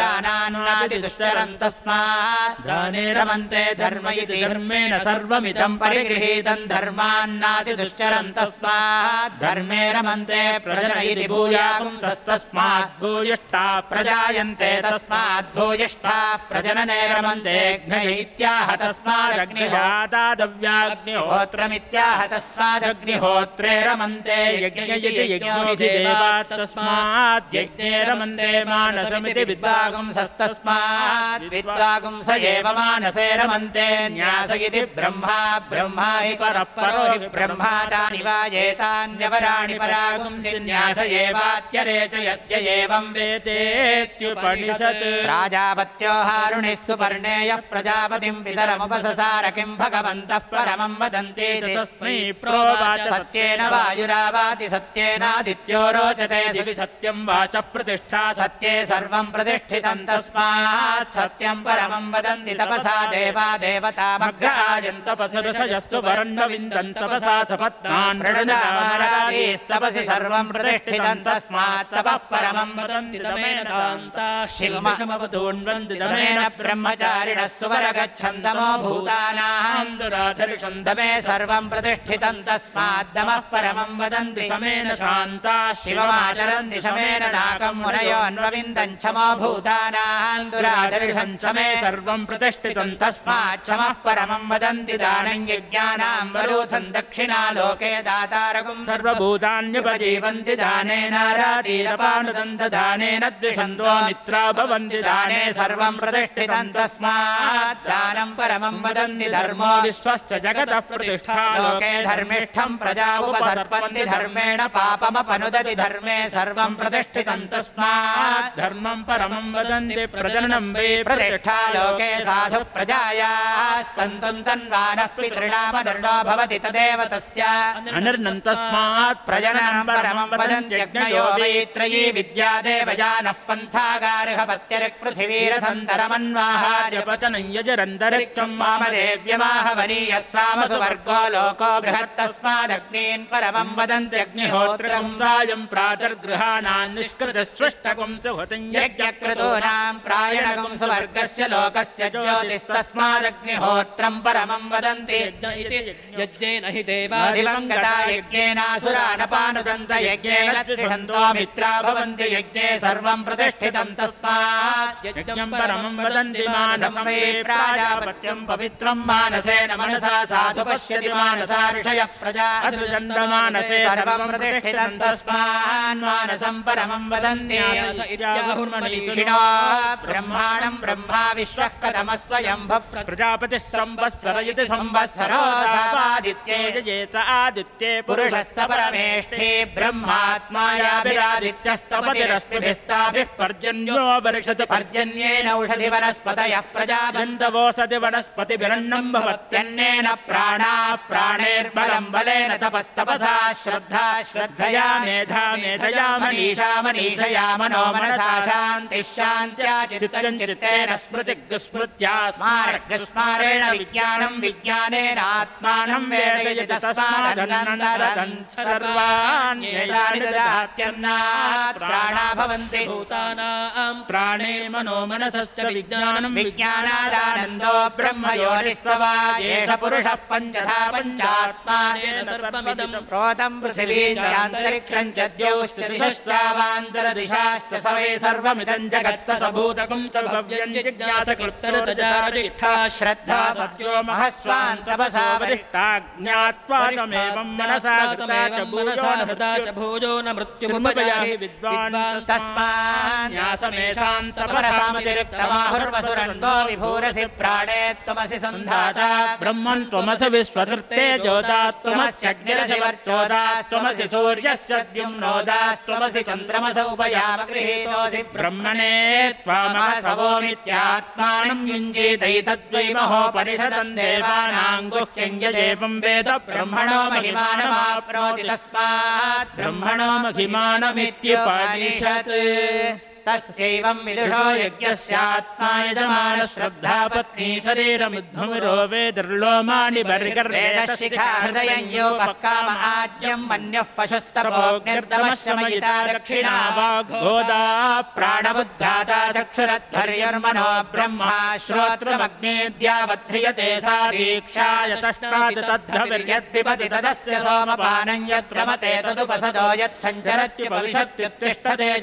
दानान्नादि दुश्चरन् तस्मात् दाने रमन्ते धर्म इति धर्मेण सर्वमिदं इदं परिगृहीतं धर्मान्नाति दुश्चरन् तस्मात् धर्मे रमन्ते प्रजन इति भूयापुंसस्तस्मात् भूयिष्ठा प्रजायन्ते तस्मात् भूयिष्ठाः ज्येष्ठाः प्रजनने रमन्तेऽग्नयैत्याह तस्मादग्निहोत्रमित्याह तस्मादग्निहोत्रे रमन्ते यज्ञे रमन्ते मानसमिति विद्वागुंस एव मानसे रमन्ते न्यास इति ब्रह्मा ब्रह्मा हि परपरो परागुंसि न्यास एवात्यरे च यद्य एवं हारुणिः सुपर्णेयः प्रजापतिं पितरमुपससार किं भगवन्तः परमं वदन्ति सत्येन वायुरावाति सत्येनादित्यो रोचते दिवि सत्यं वाचः प्रतिष्ठा सत्ये सर्वं प्रतिष्ठितं तस्मात् सत्यं परमं वदन्ति तपसा देवा देवतामग्रायन्त तपसरसयस्तु वर्णविन्दन् तपसा सपत्नान्। प्रणुदामारादीस्तपसि सर्वं प्रतिष्ठितं तस्मात् तपः परमं वदन्ति तमेन दान्ताः तमेन ब्रह्मचारिणः सुवरगच्छन्दमो भूतानाम् दमे सर्वं प्रतिष्ठितं तस्माद्दमः परमं वदन्ति। समेन शान्ता शिवमाचरन्ति शमेन नाकं मुनयो अन्वविन्दं क्षमो भूतानां दुरादर्शं समे चमे सर्वं प्रतिष्ठितं तस्मात् क्षमः परमं वदन्ति। दानं यज्ञानां वरूथं दक्षिणालोके दातारकुं सर्वभूतान्युपजीवन्ति। दानेनारातीरपानुदन्त दानेन द्विषन्तो मित्रा भवन्ति। दाने सर्वं प्रतिष्ठितं तस्मात् दानं परमं वदन्ति धर्मो विश्वस्य जगतः प्रतिष्ठा लोके धर्मिष्ठं प्रजा उपसर्पन्ति धर्मेण पापमपनुदति धर्मे सर्वं प्रतिष्ठितं तस्मात् धर्मं परमं वदन्ति प्रजननं वै प्रतिष्ठा लोके साधु प्रजायाः स्पन्तुं तन्वानः पितृणामदर्णो भवति तदेव तस्य। अनिर्णं तस्मात् प्रजननं परमं वदन्त्यज्ञयो वैत्रयी विद्या देवयानः पन्थागार्हपत्यरिक्पृथिवीरथन्तरमन्वाहार्य पचनं यजरन्तरिक्षं वामदेव्यमाहवनीयः सामसु वर्गो लोको बृहत्तस्मादग्नीन् परमं वदन्त्यग्निहोत्रम् सायं प्रातर्गृहाणान् निष्कृतस्वष्टकुं सुहतं यज्ञक्रतूनां प्रायणकं सुवर्गस्य लोकस्य ज्योतिस्तस्मादग्निहोत्रं परमं वदन्ति यज्ञेन हि दिवङ्गता यज्ञेनासुरानपानुदन्त यज्ञेन मित्रा भवन्ति यज्ञे सर्वं प्रतिष्ठितं तस्मात् यज्ञं परमं वदन्ति मानसं वै प्राजापत्यं पवित्रं मानसेन मनसा साधु पश्यति मानसा ऋषयः प्रजा असृजन्तमानसे सर्वं प्रतिष्ठितं तस्मान् मानसं परमं वदन्ति ब्रह्माणं ब्रह्मा विश्वः कथमः स्वयंभुः प्रजापतिः संवत्सर इति संवत्सरो सावादित्ये यजेत आदित्ये पुरुषः स परमेष्ठी ब्रह्मात्मायाभिरादित्यस्तपतिरश्मिभिस्ताभिः पर्जन्यो वर्षति पर्जन्येन औषधि वनस्पतयः प्रजापन्त पर्जन्तवोसति वनस्पतिभिरन्नं भवत्यन् यन्नेन प्राणा प्राणेर्बलं बलेन तपस्तपसा श्रद्धा श्रद्धया मेधा मेधया मनीषा मनीषया मनो मनसा शान्तिः शान्त्या चित्तं चित्तेन स्मृतिस्मृत्या विज्ञानेनात्मानं वेदयति तस्मादनन्तरं सर्वान् एतानि ददात्यन्नात् प्राणा भवन्ति भूतानां प्राणे मनो मनसश्च विज्ञानम् विज्ञानादानन्दो ब्रह्मयोनिस्सवा एष पुरुषः पञ्चधा पञ्चात्मा सर्वमिदम् प्रोतम् पृथिवी चान्तरिक्षम् च द्यौश्च दिशाश्चावान्तरदिशाश्च स वै सर्वमिदम् जगत्स सभूतकम् स भव्यम् जिज्ञासकृप्तरतजारजिष्ठा श्रद्धा सत्यो महस्वान्तपसा वरिष्ठा ज्ञात्वा तमेवम् मनसा हृता च भोजो न मृत्युमुपयाहि विद्वान् तस्मान्यासमेषान्तपरसाम न्यासमेषान्तपरसामतिरिक्तमाहुर्वसुरण्डो विभूरसि प्राणे त्वमसि सन्धाता। ब्रह्मन् त्वमसि विश्वकृते त्वमस्यग्निरसि वर्चोदास्त्वमसि द्युम्नोदास्त्वमसि चन्द्रमस उपयाम गृहीतोऽसि ब्रह्मणे त्वामहसवोमित्यात्मानं युञ्जीतैतद्वै महोपनिषदम् देवानां गुह्यं यदेवं वेद ब्रह्मणो महिमानमाप्नोति तस्मात् ब्रह्मणो महिमानमित्युपनिषत् तस्यैवं विदुषो यज्ञस्यात्मा पत्नी शरीरमिद्धुमिरो वेदर्लोमाणि मन्यः दक्षिणा चक्षुरध्वर्युर्मनो ब्रह्मा श्रोत्रमग्नेद्यावध्रियते सा दीक्षा यतष्टात् यद्विपति तदस्य सोमपानं तदुपसदो यत्सञ्चरत्युपविशत्युत्तिष्ठते च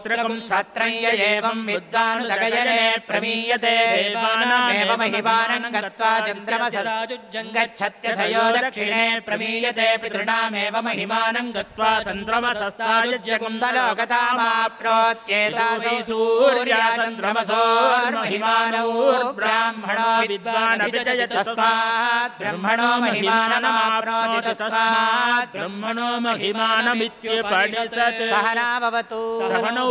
पौत्रकं सत्रय्य एवं विद्वानुदगजने प्रमीयते देवानामेव महिवानं गत्वा चन्द्रमसस्गच्छत्यथयो दक्षिणे प्रमीयते पितृणामेव महिमानं गत्वा चन्द्रमसस्सायुज्यगुं सलोकतामाप्नोत्येतासौ सूर्या चन्द्रमसोर्महिमानौर्ब्राह्मणो विद्वानभिजयतस्मात् ब्रह्मणो महिमानमाप्नोति तस्मात् ब्रह्मणो महिमानमित्युपणितत् सहना भवतु। सहनौ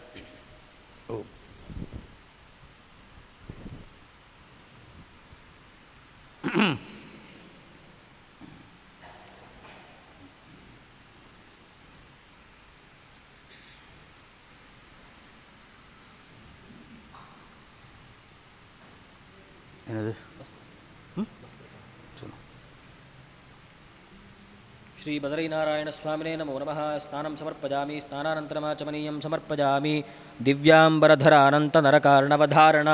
శ్రీ బదరీనారాయణ స్వామినే నమో నమ స్నానం సమర్పజామి స్నానంతరమాచమనీయం సమర్పజామి దివ్యాంబరధర నరకారణవధారణ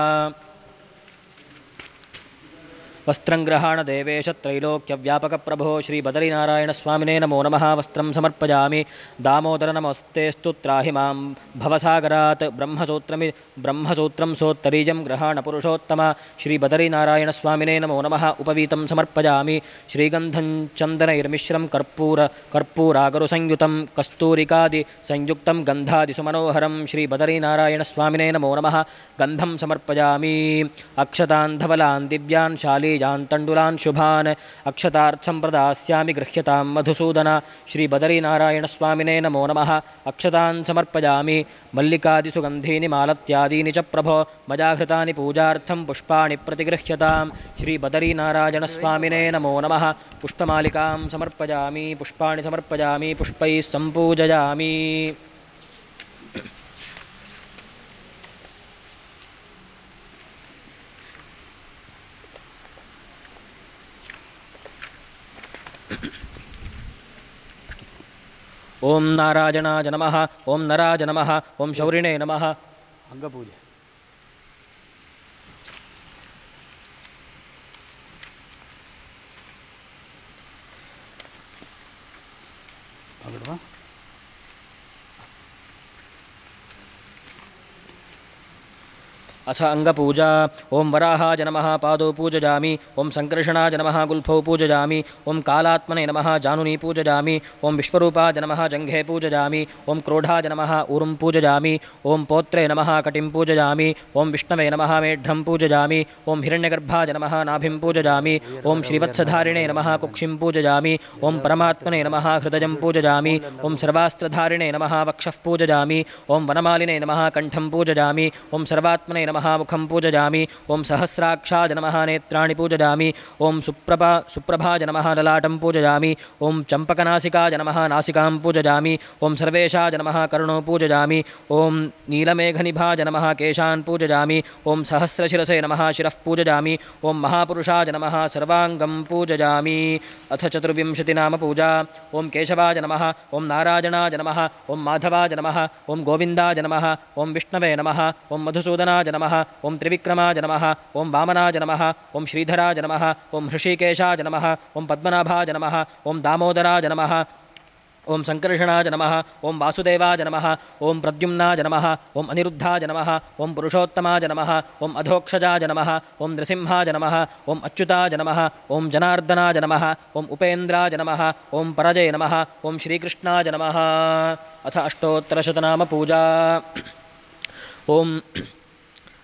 वस्त्रङ्ग्रहाणदेवेश नारायण श्रीबदरीनारायणस्वामिने नमो नम, वस्त्र समर्पया दामोदर नमस्तेस्तु ब्रह्मसूत्र सोत्तरीज ग्रहाण पुरुषोत्तम। श्री सोत्तरीयं नारायण श्रीबदरीनारायणस्वामिने नमो नम, उपवीत समर्पया श्रीगन्धं चन्दनैर्मिश्रं कर्पूर कर्पूरागरुसंयुतं कस्तूरिकादि संयुक्तं नारायण श्रीबदरीनारायणस्वामिने नमो नम गंधम समर्पया अक्षतांधवला धवलान् शाली बीजान् तंडुलान शुभान। अक्षतार्थं प्रदास्यामि गृह्यतां मधुसूदन। श्रीबदरीनारायणस्वामिने नमो नमः। अक्षतान् समर्पयामि। मल्लिकादिसुगन्धीनि, मालत्यादीनि च प्रभो। मया घृतानि पूजार्थं पुष्पाणि प्रतिगृह्यतां स्वामिने नमो नमः। पुष्पमालिकां समर्पयामि। पुष्पाणि समर्पयामि। पुष्पैः सम्पूजयामि। ಓಂ ನಾರಾಯಣಾಯ ನಮಃ ಓಂ ನರಾಜ ನಮಃ ಓಂ ಶೌರಿಣೇ ನಮಃ. ಅಂಗಪೂಜೆ. ಆಗಲ್ವಾ अथ अङ्गपूजा ॐ वराहाय नमः पादौ पूजयामि ॐ सङ्कर्षणाय नमः गुल्फौ पूजयामि ओं कालात्मने नमः जानुनी पूजयामि ओं विश्वरूपाय नमः जङ्घे पूजयामि ॐ क्रोढाय नमः ऊरुं पूजयामि ॐ पौत्रे नमः कटिं पूजयामि ॐ विष्णवे नमः मेढ्रं पूजयामि ॐ हिरण्यगर्भाय नमः नाभिं पूजयामि ॐ श्रीवत्सधारिणे नमः कुक्षिं पूजयामि ॐ परमात्मने नमः हृदयं पूजयामि ओं सर्वास्त्रधारिणे नमः वक्षः पूजयामि ओं वनमालिने नमः कण्ठं पूजयामि ओं सर्वात्मने नमः मुखं पूजयामि। ॐ सहस्राक्षाय नमः, नेत्राणि पूजयामि। ॐ सुप्रभा, सुप्रभाय नमः, ललाटं पूजयामि। ॐ चम्पकनासिकाय नमः, नासिकां पूजयामि। ॐ सर्वेशाय नमः, कर्णो पूजयामि। ॐ नीलमेघनिभाय नमः, केशान् पूजयामि। ॐ सहस्रशिरसे नमः, शिरः पूजयामि। ॐ महापुरुषाय नमः, सर्वाङ्गं पूजयामि। अथ चतुर्विंशतिनामपूजा ॐ केशवाय नमः ॐ नारायणाय नमः ॐ माधवाय नमः ॐ गोविन्दाय नमः ॐ विष्णवे नमः ॐ मधुसूदनाय नमः। ओं त्रिविक्रमाज नमः ओं वामनाज नमः ओं श्रीधराज नमः ओं हृषिकेशाज नमः ओं पद्मनाभाज नमः ओं दामोदराज नमः ओं सङ्कर्षणाज नमः ओं वासुदेवाज जनम ओं प्रद्युम्नाज नमः ओं अनिरुद्धाज नमः ओं पुरुषोत्तमाज नमः ओं अधोक्षजाज नमः ओं नृसिंहाज नमः ओं अच्युताज नमः ओं जनार्दनाज नमः ओं उपेन्द्राज नमः ओं परजय नम ओं श्रीकृष्णाज नमः अथ अष्टोत्तरशतनामपूजा ओम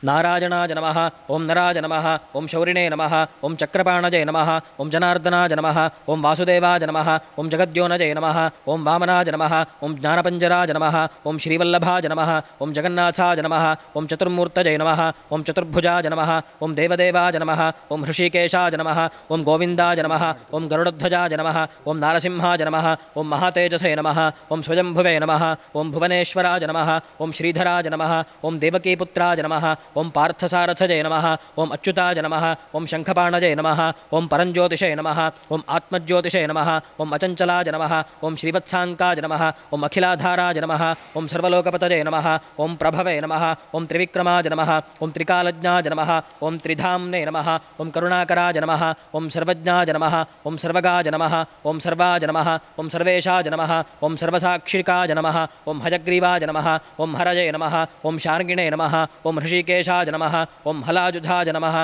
नाराजणाज नमः ओं नराज नमः ओं शौरिणे नमः ओं चक्रपाणजय नमः ओं जनार्दनाज नमः ओं वासुदेवाज नमः ओं जगद्योनजय नमः ओं वामनाज नमः ओं ज्ञानपञ्जराज नमः ओं श्रीवल्लभाज नमः ओं जगन्नाथाज नमः ओं चतुर्मूर्तजय नमः ओं चतुर्भुजाज नमः ओं देवदेवाज नमः ओं हृषिकेशाज नमः ओं गोविन्दाज नमः ओं गरुडध्वजाज नमः ओं नारसिंहाज नमः ओं महातेजसे नमः ओं स्वयंभुवे नमः ओं भुवनेश्वराज नमः ओं श्रीधराज नमः ओं देवकीपुत्राज नमः ओं पार्थसारथजय नम ओं अच्युताय नम ओं शंखपाणजय नम ओं परंज्योतिषय नम ओं आत्मज्योतिषय नम ओं अचंचलाय नम ओं श्रीवत्सांकाय नम ओं अखिलाधाराय नम ओं सर्वोकपतजय नम ओं प्रभव नम ओं त्रिविक्रमाय नम ओं त्रिकालज्ञाय नम ओं त्रिधाम्ने नम ओं करुणाकराय नम ओं सर्वज्ञाय नम ओं सर्वगाय नम ओं सर्वाय नम ओं सर्वेशाय नम ओं सर्वसाक्षिकाय नम ओं हजग्रीवाय नम ओं हरजय नम ओं शारंगिणे नम ओं हृषिकेश हलवेशाय नमः। ओं हलाजुझाय नमः।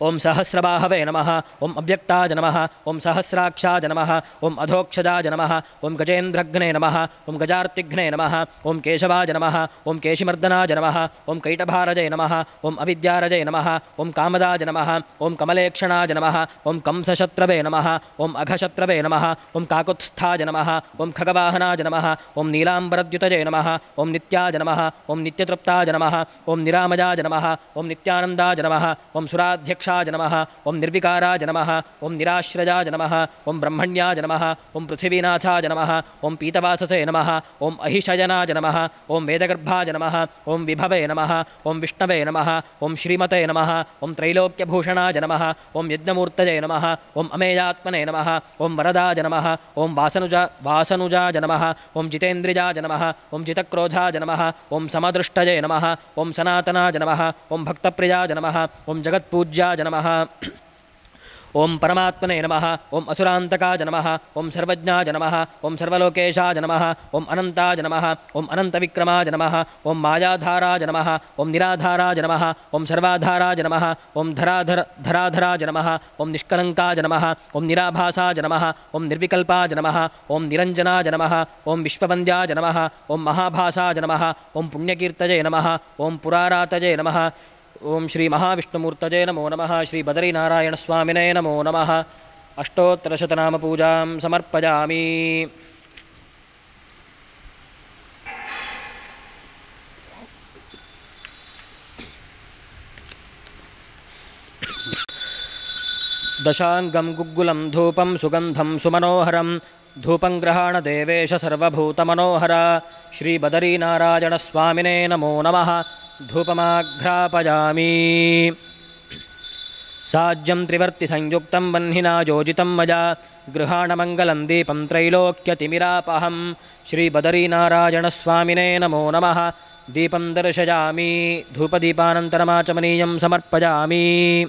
ओम सहस्रबाहवे नम ओम अव्यक्ता जनम ओम सहस्राक्षा जनम ओम अधोक्षजा जनम ओम गजेन्द्रघ्ने नम ओम गजातिघ्ने नम ओम केशवा जनम ओम केशिमर्दना जनम ओम कैटभारजय नम ओम अविद्यारजय नम ओम कामदा जनम ओम कमलेक्षणाज जनम ओम कंसशत्रवे नम ओम अघशत्रवे नम ओम काकुत्स्था जनम ओम खगवाहना जनम ओम नीलांबरद्युतजय नम ओम नित्याज जनम ओम नित्यतृप्ताज जनम ओम निरामजा जनम ओम नित्यानंदाज जनम ओम सुराध्यक्ष निर्विकल्पक्षाज जनम ओं निर्विकारा जनम ओं निराश्रजा जनम ओं ब्रह्मण्याज जनम ओं पृथिवीनाथाज जनम ओं पीतवाससे नम ओं अहिशयना जनम ओं वेदगर्भाज नमः ओं विभवे नम ओं विष्णव नम ओं श्रीमते नम ओं त्रैलोक्यभूषण जनम ओं यज्ञमूर्त नम ओं अमेयात्मने नम ओं वरदाज नमः ओं वासनुजा वासनुजाज नमः ओं जितेन्द्रिजाज नमः ओं जितक्रोधाज नमः ओं समदृष्टये नमः ओं सनातनाज नमः ओं भक्तप्रियाज नमः ओं जगत्पूज्या जगत्पूज्याय नमः ॐ परमात्मने नमः ॐ असुरान्तकाय नमः ॐ सर्वज्ञाय नमः ॐ सर्वलोकेशाय नमः ॐ अनन्ताय नमः ॐ अनन्तविक्रमाय नमः ॐ मायाधाराय नमः ॐ निराधाराय नमः ॐ सर्वाधाराय नमः ॐ धराधर धराधराय नमः ॐ निष्कलङ्काय नमः ॐ निराभासाय नमः ॐ निर्विकल्पाय नमः ॐ निरञ्जनाय नमः ॐ विश्ववन्द्याय नमः ॐ महाभासाय नमः ॐ पुण्यकीर्तये नमः ॐ पुरारातये नमः ॐ श्रीमहाविष्णुमूर्तये नमो नमः श्रीबदरीनारायणस्वामिने नमो नमः। अष्टोत्तरशतनामपूजां समर्पयामि। दशाङ्गं गुग्गुलं धूपं सुगन्धं सुमनोहरं धूपं ग्रहाण देवेश सर्वभूतमनोहर। श्रीबदरीनारायणस्वामिने नमो नमः धूपमाघ्रापयामि साज्यं त्रिवर्तिसंयुक्तं वह्निना योजितं मया गृहाणमङ्गलं दीपं त्रैलोक्यतिमिरापहं। श्रीबदरीनारायणस्वामिने नमो नमः। दीपं दर्शयामि। धूपदीपानन्तरमाचमनीयं समर्पयामि।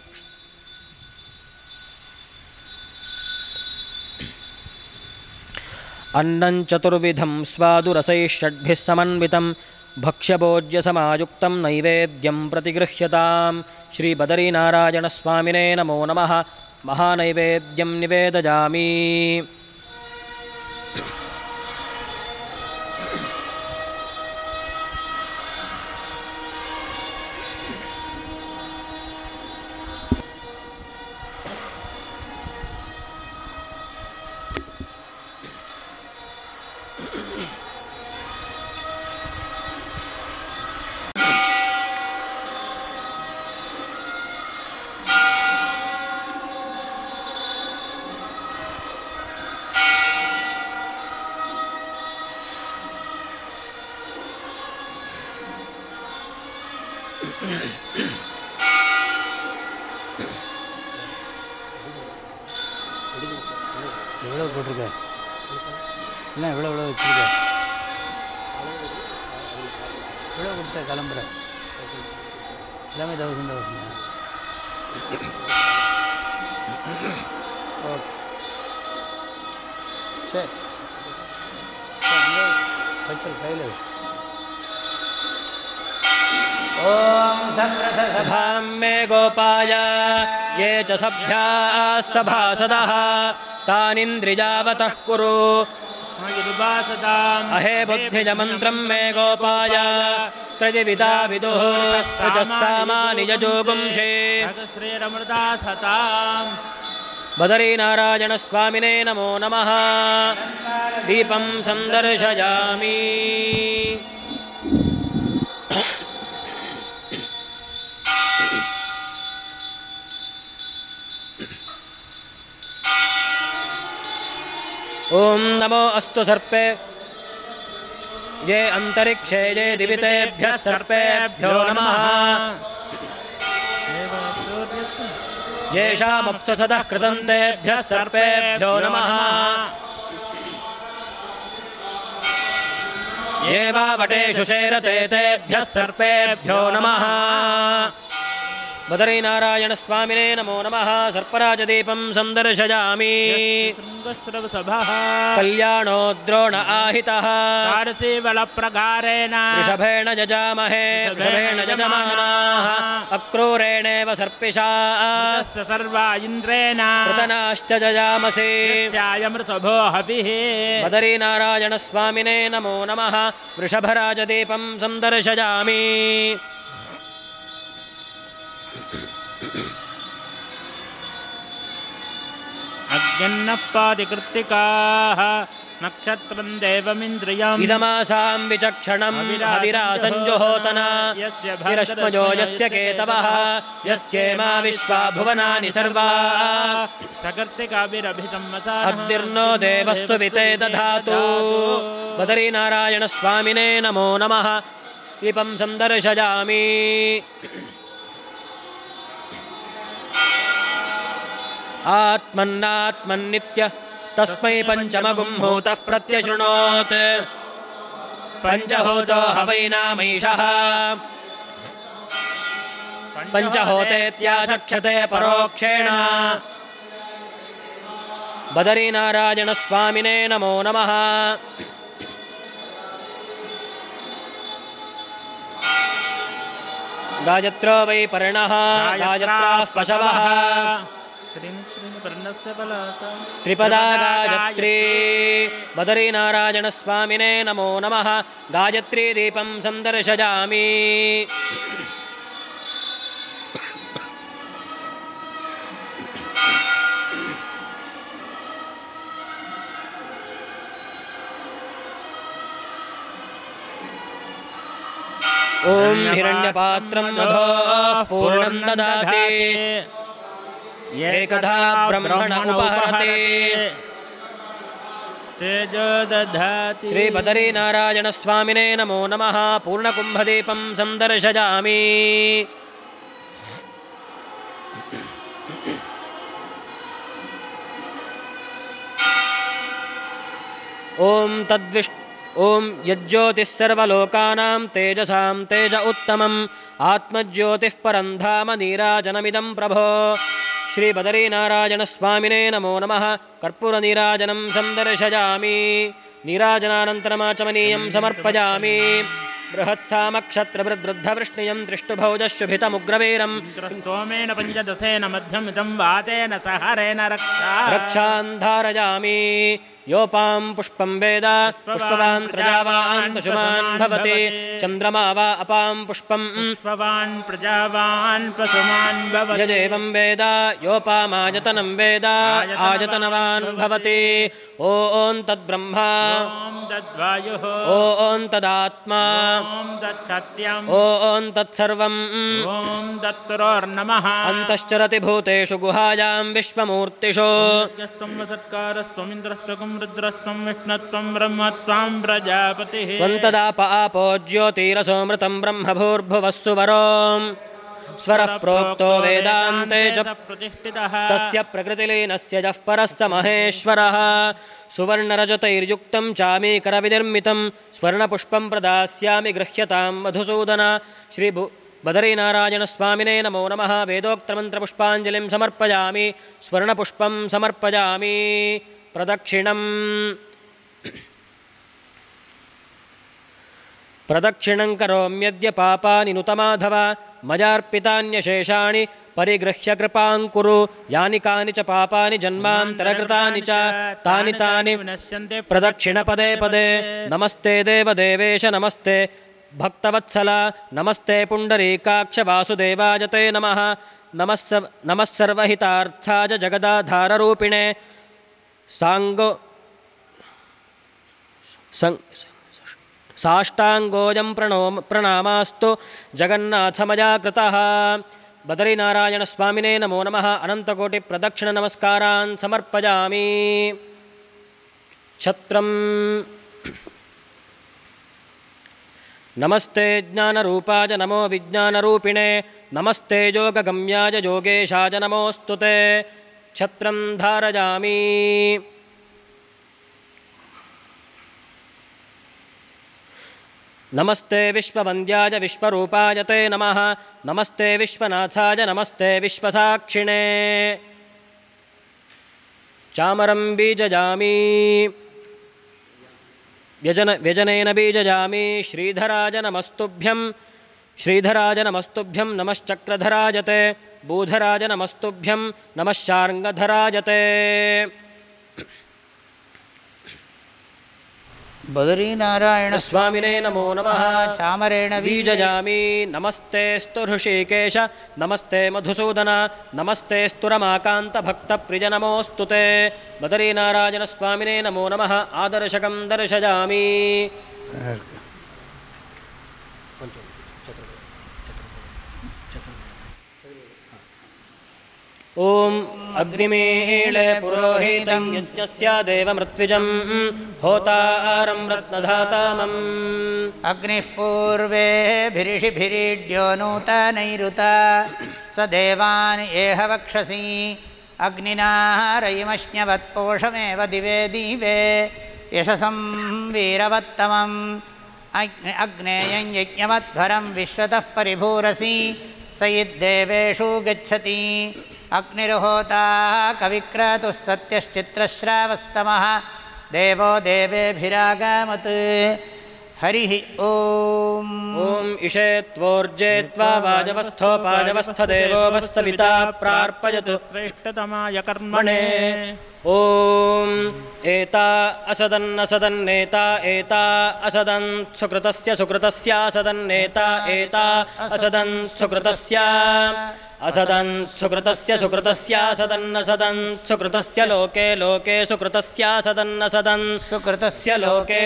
अन्नं चतुर्विधं स्वादुरसैः षड्भिः समन्वितं भक्ष्यभोज्यसमायुक्तं नैवेद्यं प्रतिगृह्यतां श्रीबदरीनारायणस्वामिने नमो नमः। महानैवेद्यं निवेदयामि सभ्याः सभासदः तानिन्द्रियावतः कुरु। अहे बुद्धिजमन्त्रं मे गोपाय। त्रिजिविता विदुः। यजोगुंषे श्रीरमृता सताम् बदरीनारायणस्वामिने नमो नमः। दीपं सन्दर्शयामि ॐ नमो अस्तु सर्पे। ये अन्तरिक्षे ये दिवितेभ्यः सर्पेभ्यो नमः। येषामप्सुसतः कृतं सर्पेभ्यो नमः। ये वा वटेषु सर्पेभ्यो नमः। बदरीनारायणस्वामिने नमो नमः। सर्पराजदीपं सन्दर्शयामि कल्याणो द्रोण आहितः। वृषभेण जजामहे वृषभेण जजमानाः अक्रूरेणेव सर्पिषा। सर्वा इन्द्रेण। पृतनाश्च जजामसे स्यायमृतभो हविः। बदरीनारायणस्वामिने नमो नमः। वृषभराजदीपं सन्दर्शयामि अज्ञन्नपादिकृत्तिकाः नक्षत्रं देवमिन्द्रियम् इदमासां विचक्षणं हविरासञ्जुहोतन विरश्मजो यस्य केतवः यस्येमा विश्वा भुवनानि सर्वा। मता अग्निर्नो देवस्सु विते दधातु। बदरीनारायणस्वामिने नमो नमः। दीपं सन्दर्शयामि आत्मन्नात्मन्नित्य तस्मै पञ्चमगुम्हूतः प्रत्यशृणोत्। पञ्चहोतो हवैनामैषः पञ्चहोतेत्याचक्षते परोक्षेण। बदरीनारायणस्वामिने नमो नमः। गायत्रो वै पर्णः, गायत्राः पशवः। त्रिपदा गायत्री बदरीनारायणस्वामिने नमो नमः। गायत्रीदीपं सन्दर्शयामि। ॐ हिरण्यपात्रं मधोः पूर्णं ददाति एकधा ब्रह्मण उपहरते। तेजो दधाति श्रीबदरीनारायणस्वामिने नमो नमः। पूर्णकुम्भदीपं सन्दर्शयामि ॐ तद्विष् ॐ यज्ज्योतिः सर्वलोकानां तेजसां तेज उत्तमम्। आत्मज्योतिः परं धाम नीराजनमिदं प्रभो। श्रीबदरीनारायणस्वामिने नमो नमः। कर्पूरनीराजनं सन्दर्शयामि। नीराजनानन्तरमाचमनीयं समर्पयामि। बृहत्सामक्षत्रवृद्धवृष्णियं दृष्टुभौजशुभितमुग्रवीरं स्तोमेन पञ्चदशेन मध्यमिदं वातेन सहरेण रक्षा। रक्षान् धारयामि योपां पुष्पं वेद पुष्पवान् प्रजावान् पशुमान् भवति चन्द्रमा वा अपां पुष्पं पुष्पवान् प्रजावान् पशुमान् भवति। यदेवं वेद योपामायतनं वेद आयतनवान् भवति। ॐ तद्ब्रह्मा। ॐ तदात्मा। ॐ तत्सर्वम्। ॐ तत्तुरोर्नमः। अन्तश्चरति भूतेषु गुहायां विश्वमूर्तिषु। रुद्रस्त्वं विष्णुत्वं ब्रह्मत्वां प्रजापतिः। त्वन्तदाप आपो ज्योतिरसोमृतं ब्रह्मभूर्भुवः सुवरोम् स्वरः प्रोक्तो वेदान्ते च प्रतिष्ठितः तस्य प्रकृतिलीनस्य जः परः स महेश्वरः। सुवर्णरजतैर्युक्तं चामीकरविनिर्मितं स्वर्णपुष्पं प्रदास्यामि गृह्यतां मधुसूदन। श्रीभु बदरीनारायणस्वामिने नमो नमः। वेदोक्तमन्त्रपुष्पाञ्जलिं समर्पयामि। स्वर्णपुष्पं समर्पयामि। प्रदक्षिणम्। प्रदक्षिणं करोम्यद्य पापानि नुतमाधव मयार्पितान्यशेषाणि परिगृह्य कृपां कुरु यानि कानि च पापानि जन्मान्तरकृतानि च तानि तानि प्रदक्षिणपदे पदे। नमस्ते देवदेवेश नमस्ते। भक्तवत्सल नमस्ते पुण्डरीकाक्ष वासुदेवाय ते नमः। नमः नमः सर्वहितार्थाय जगदाधाररूपिणे साङ्गो साष्टाङ्गोऽयं प्रणो प्रणामास्तु। जगन्नाथमया कृतः बदरीनारायणस्वामिने नमो नमः। अनन्तकोटिप्रदक्षिणनमस्कारान् समर्पयामि। छत्रम्। नमस्ते ज्ञानरूपाय नमो विज्ञानरूपिणे। नमस्ते योगगम्याय योगेशाय नमोऽस्तु ते छत्रं धारयामि। नमस्ते विश्ववन्द्याय विश्वरूपाय ते नमः। नमस्ते विश्वनाथाय नमस्ते विश्वसाक्षिणे। चामरं बीजयामि। व्यजन व्यजनेन बीजयामि। श्रीधराज नमस्तुभ्यं श्रीधराज नमस्तुभ्यं नमश्चक्रधराजते बोधराज नमस्तुभ्यं नमश्चार्ङ्गधराजते बदरीनारायणस्वामिने नमो नमः। चामरेण बीजयामि नमस्तेस्तु ऋषिकेश नमस्ते मधुसूदन नमस्तेस्तु रमाकान्तभक्तप्रिय नमोऽस्तु ते। बदरीनारायणस्वामिने नमो नमः। आदर्शकं दर्शयामि। ॐ अग्निमीळे पुरोहितं यज्ञस्य देवमृत्विजं होतारं रत्नधातामम्। अग्निः पूर्वेभिरिषिभिरीड्यो नूतनैरुता स देवान् एह वक्षसि। अग्निना रयिमश्न्यवत्पोषमेव दिवे दिवे, यशसं वीरवत्तमम्। अग्- अग्नेयं यज्ञवद्भरं विश्वतः परिभूरसि, स यद्देवेषु गच्छति। अग्निर्होता कविक्रतुः सत्यश्चित्रश्रावस्तमः। देवो देवेभिरागामत्। हरिः ॐ ॐ इषे त्वोर्जे त्वा वाजवस्थोपाजवस्थदेवो वः सविता प्रार्पयतु। श्रेष्ठतमाय कर्मणे। ॐ एता असदन्नसदन्नेता एता असदन् सुकृतस्य सुकृतस्यासदन्नेता एता असदन् सुकृतस्य असदन् सुकृतस्य सुकृतस्यासदन्नसदन् सुकृतस्य लोके लोके सुकृतस्यासदन्नसदन् सुकृतस्य लोके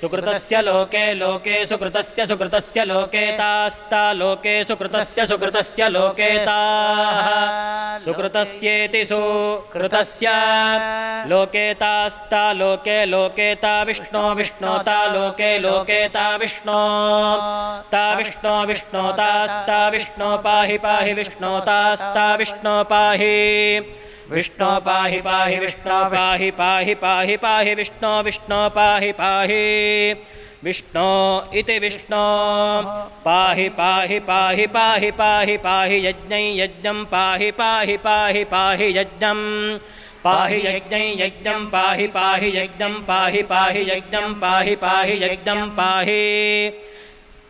सुकृतस्य लोके लोके सुकृतस्य सुकृतस्य लोके तास्ता लोके सुकृतस्य सुकृतस्य लोके सुकृतस्येति सुकृतस्य लोके तास्ता लोके लोके ता विष्णो विष्णोता लोके लोके ता विष्णो ता विष्णो विष्णोतास्ता विष्णो पाहि पाहि विष्णोतास्ता विष्णो पाहि विष्णो पाहि पाहि विष्णो पाहि पाहि पाहि पाहि विष्णो विष्णो पाहि पाहि विष्णो इति विष्णो पाहि पाहि पाहि पाहि पाहि पाहि यज्ञै यज्ञं पाहि पाहि पाहि पाहि यज्ञं पाहि यज्ञै यज्ञं पाहि पाहि यज्ञं पाहि पाहि यज्ञं पाहि पाहि यज्ञं पाहि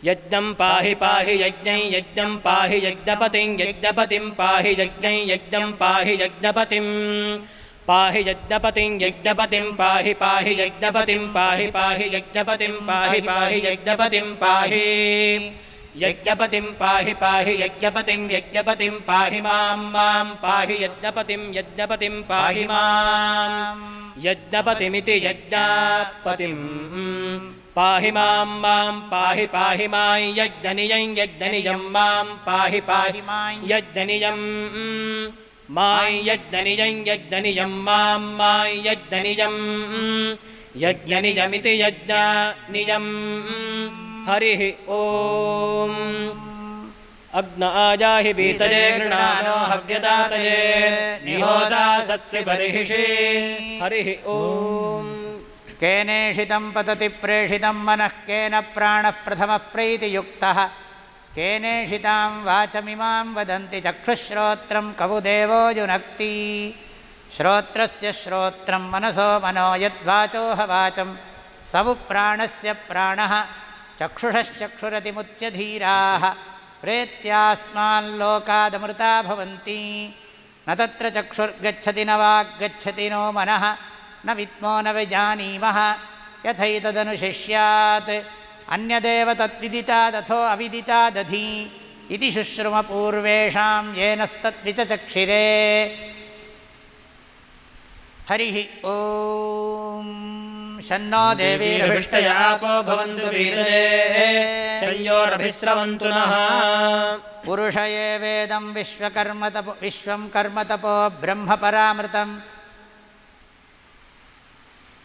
यज्ञं पाहि पाहि यज्ञं यज्ञं पाहि यज्ञपतिं यज्ञपतिं पाहि यज्ञं यज्ञं पाहि यज्ञपतिं। पाहि यज्ञपतिं यज्ञपतिं पाहि पाहि यज्ञपतिं पाहि पाहि यज्ञपतिं पाहि पाहि यज्ञपतिं पाहि। यज्ञपतिं पाहि पाहि यज्ञपतिं यज्ञपतिं पाहि मां मां पाहि यज्ञपतिं यज्ञपतिं पाहि मां। यज्ञपतिमिति यज्ञापतिम् पाहि मां मां पाहि पाहि मां यज्ञनियं यज्ञनियं मां पाहि पाहि मां यज्ञनियं मां यज्ञनियं यज्ञनियं मां मां यज्ञनियं यज्ञनियमिति यज्ञनियं हरिः ॐ अग्न आजाहि बीतये गृणानो हव्यदातये निहोदा सत्सि बर्हिषि हरिः ॐ केनेषितं पतति प्रेषितं मनः केन प्राणः प्रथमः प्रीतियुक्तः केनेषितां वाचमिमां वदन्ति चक्षुश्रोत्रं कवुदेवो युनक्ति श्रोत्रस्य श्रोत्रं मनसो मनो यद्वाचोह वाचं सवु प्राणस्य प्राणः चक्षुषश्चक्षुरतिमुच्यधीराः। प्रेत्यास्माल्लोकादमृता भवन्ति। न तत्र चक्षुर्गच्छति न वाग्गच्छति नो मनः न विद्मो न विजानीमः। यथैतदनुशिष्यात्। अन्यदेव तद्विदितादथो अविदितादधि। इति शुश्रुमपूर्वेषां येनस्तद्विचचक्षिरे। हरिः ॐ। शन्नो देवीरभिष्टयापो भवन्तु शय्योरभिस्रवन्तु नः। पुरुष ये वेदं विश्वकर्मतपो विश्वं कर्मतपो ब्रह्मपरामृतम्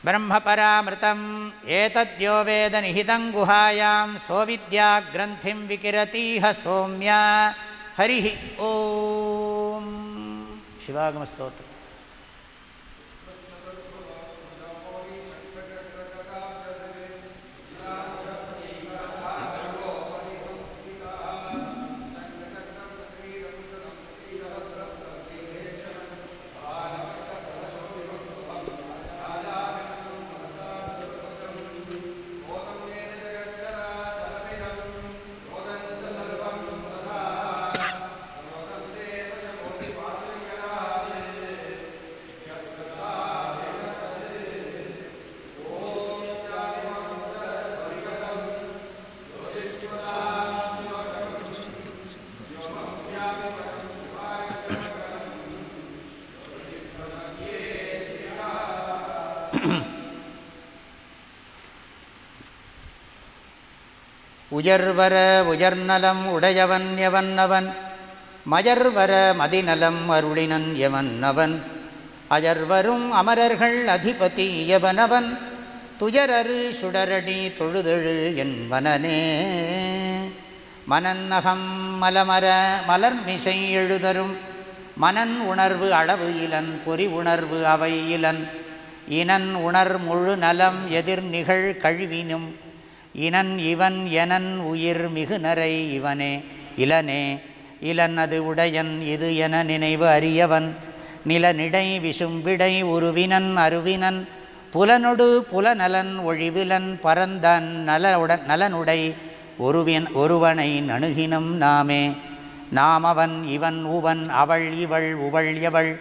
ब्रह्मपरामृतम्। एतद्यो वेदनिहितं गुहायां सोविद्याग्रन्थिं विकिरतीह सौम्या। हरिः ॐ शिवागमस्तोत्रम् உயர்வர உயர்நலம் உடையவன் எவன் அவன்? மயர்வர மதிநலம் அருளினன் எவன் அவன்? அயர்வரும் அமரர்கள் அதிபதி எவனவன் துயரரு சுடரடி தொழுதெழு என்பனனே மனநகம் மலமர மலர்மிசை எழுதரும். மனன் உணர்வு அளவு இலன் பொறி உணர்வு அவை இலன். இனன் உணர் முழு நலம் எதிர் நிகழ் கழிவினும். இனன் இவன் எனன் உயிர் மிகுநரை இவனே. இளனே இளன் அது உடையன் இது என நினைவு அறியவன். நிலனிடை விசும்பிடை உருவினன் அருவினன். புலனொடு புலநலன் ஒழிவிலன் பரந்தன் நலவுடன் நலனுடை ஒருவின் ஒருவனை நணுகினம் நாமே. நாம் அவன் இவன் உவன் அவள் இவள் உவள் எவள்.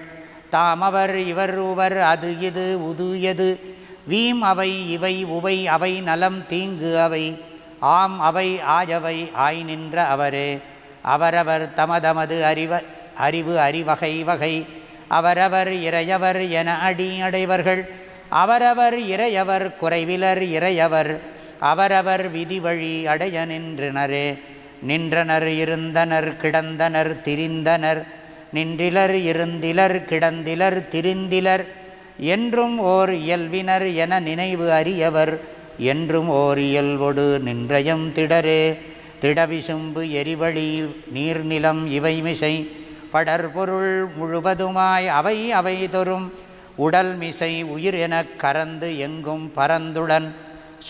தாமவர் இவர் உவர் அது இது உது எது. வீம் அவை இவை உவை அவை நலம் தீங்கு அவை. ஆம் அவை ஆயவை ஆய் நின்ற அவரே. அவரவர் தமதமது அறிவ அறிவு அறிவகை வகை. அவரவர் இறையவர் என அடி அடைவர்கள். அவரவர் இறையவர் குறைவிலர் இறையவர். அவரவர் விதி வழி அடைய நின்றனரே. நின்றனர் இருந்தனர் கிடந்தனர் திரிந்தனர். நின்றிலர் இருந்திலர் கிடந்திலர் திரிந்திலர். என்றும் ஓர் இயல்வினர் என நினைவு அறியவர். என்றும் ஓர் இயல்வொடு நின்றயம் திடரே. திடவிசும்பு எரிவழி நீர்நிலம் இவைமிசை. படற்பொருள் முழுவதுமாய் அவை அவை தொரும் உடல் மிசை உயிர் எனக் கறந்து எங்கும் பரந்துடன்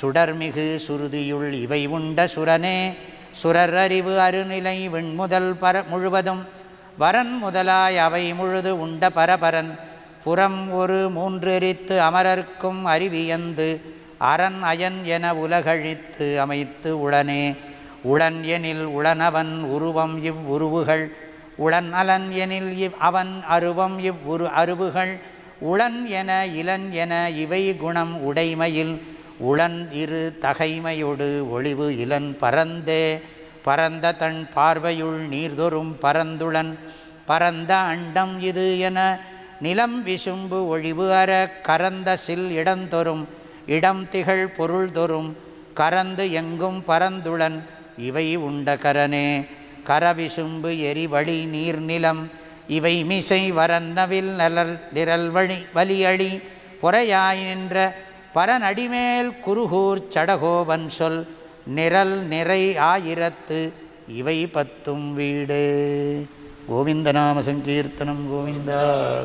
சுடர்மிகு சுருதியுள் இவை உண்ட சுரனே. சுரர் அறிவு அருநிலை விண்முதல் பர முழுவதும். வரன் முதலாய் அவை முழுது உண்ட பரபரன். புறம் ஒரு மூன்றெரித்து அமரர்க்கும் அறிவியந்து அரண் அயன் என உலகழித்து அமைத்து உளனே. உளன் எனில் உளனவன் உருவம் இவ்வுருவுகள் உளன் அலன் எனில் இவ் அவன் அருவம் இவ்வுரு அருவுகள். உளன் என இளன் என இவை குணம் உடைமையில் உளன் இரு தகைமையொடு ஒளிவு இளன் பரந்தே. பரந்த தன் பார்வையுள் நீர்தொரும் பரந்துளன் பரந்த அண்டம் இது என நிலம் விசும்பு ஒழிவு அற கரந்த சில் இடந்தொறும் இடம் திகழ் பொருள் தொறும் கரந்து எங்கும் பரந்துளன் இவை உண்ட கரனே. கரவிசும்பு எரிவழி நீர்நிலம் இவை மிசை வரன்னவில் நலல் நிரல் வழி வலியழி பொறையாய் நின்ற பரநடிமேல் குருகூர் சடகோவன் சொல் நிரல் நிறை ஆயிரத்து இவை பத்தும் வீடு. गोविन्दनामसङ्कीर्तनं गोविन्द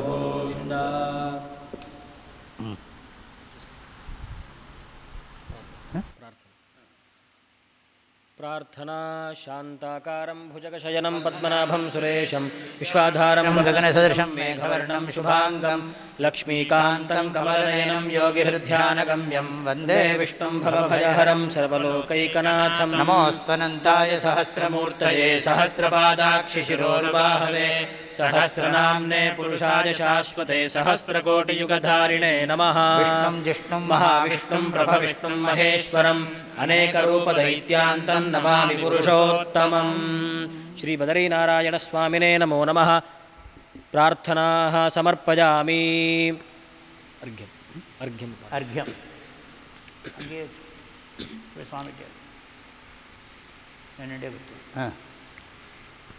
गोविन्द प्रार्थना शान्ताकारं भुजगशयनं पद्मनाभं सुरेशं विश्वाधारं गगनसदृशं मेघवर्णं शुभाङ्गं लक्ष्मीकान्तं कमलनयनं योगिहृध्यानगम्यं वन्दे विष्णुं भवभयहरं सर्वलोकैकनाथं नमोऽस्त्वनन्ताय सहस्रमूर्तये सहस्रपादाक्षिशिरोरुबाहवे सहस्रनाम्ने पुरुषाय शाश्वते सहस्रकोटियुगधारिणे नमः। विष्णुम् जिष्णुम् महाविष्णुम् प्रभविष्णुम् महेश्वरम् अनेकरूपदैत्यान्तम् नमामि पुरुषोत्तमम्। श्रीबदरीनारायणस्वामिने नमो नमः। प्रार्थनाः समर्पयामि। अर्घ्यम् अर्घ्यम्। अर्घ्यम्। स्वामी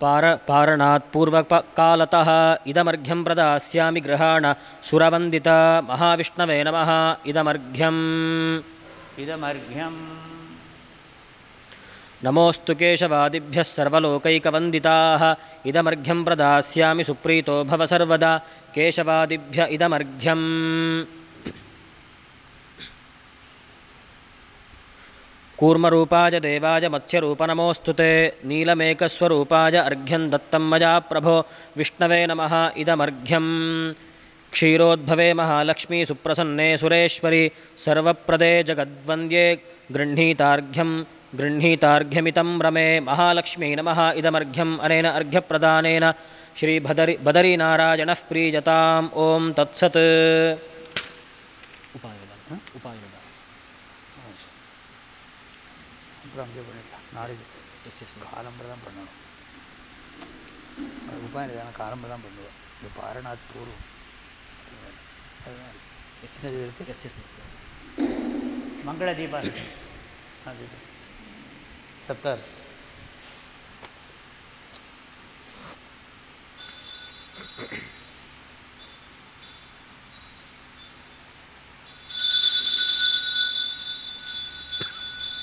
पार पारणात् पूर्वकालतः इदमर्घ्यं प्रदास्यामि गृहाण सुरवन्दिता महाविष्णवे नमः। इदमर्घ्यम्। इदमर्घ्यम्। नमोऽस्तु केशवादिभ्यः सर्वलोकैकवन्दिताः। इदमर्घ्यं प्रदास्यामि सुप्रीतो भव सर्वदा। केशवादिभ्य इदमर्घ्यम्। कूर्मरूपाय देवाय मत्स्यरूपनमोऽस्तु ते नीलमेकस्वरूपाय अर्घ्यं दत्तं मया प्रभो, विष्णवे नमः, इदमर्घ्यम्। क्षीरोद्भवे महालक्ष्मी सुप्रसन्ने सुरेश्वरि, सर्वप्रदे जगद्वन्द्ये गृह्णीतार्घ्यं, गृह्णीतार्घ्यमितं रमे महालक्ष्मी नमः, इदमर्घ्यम्। अनेन अर्घ्यप्रदानेन श्रीभदरि बदरीनारायणः प्रीयताम्। ॐ तत्सत्। அப்புறம் அங்கே பண்ணிடலாம் நாலேஜ் காலம்பரை தான் பண்ணணும். அது உபாயதான காலம்பரை தான் பண்ணுவேன் இது பாரநாத் பூர்வம். என்னது இருக்கு? மங்கள தீபா அது சப்தார்த்தி Thank you.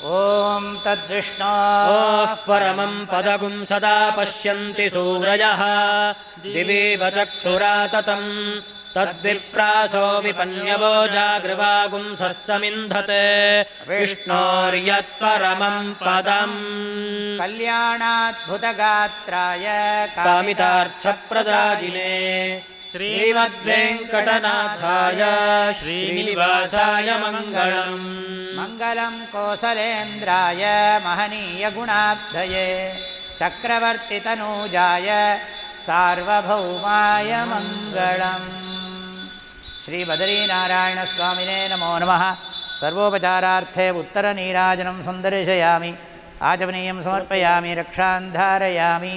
ॐ तद्विष्णोः परमम् पदगुम् सदा पश्यन्ति सूरजः। दिवि वचक्षुरातम् तद्विप्रासो विपन्यवो जाग्रवागुम्सः समिन्धते विष्णोर्यत् पदम्। कल्याणाद्भुतगात्राय कामितार्थप्रदाजिने श्रीमद्वेङ्कटनाथाय श्रीनिवासाय मङ्गलम् मङ्गलं कोसलेन्द्राय महनीयगुणाब्धये चक्रवर्तितनूजाय सार्वभौमाय मङ्गलम् श्रीबदरीनारायणस्वामिने नमो नमः सर्वोपचारार्थे उत्तरनीराजनं सन्दर्शयामि आचमनीयं समर्पयामि रक्षां धारयामि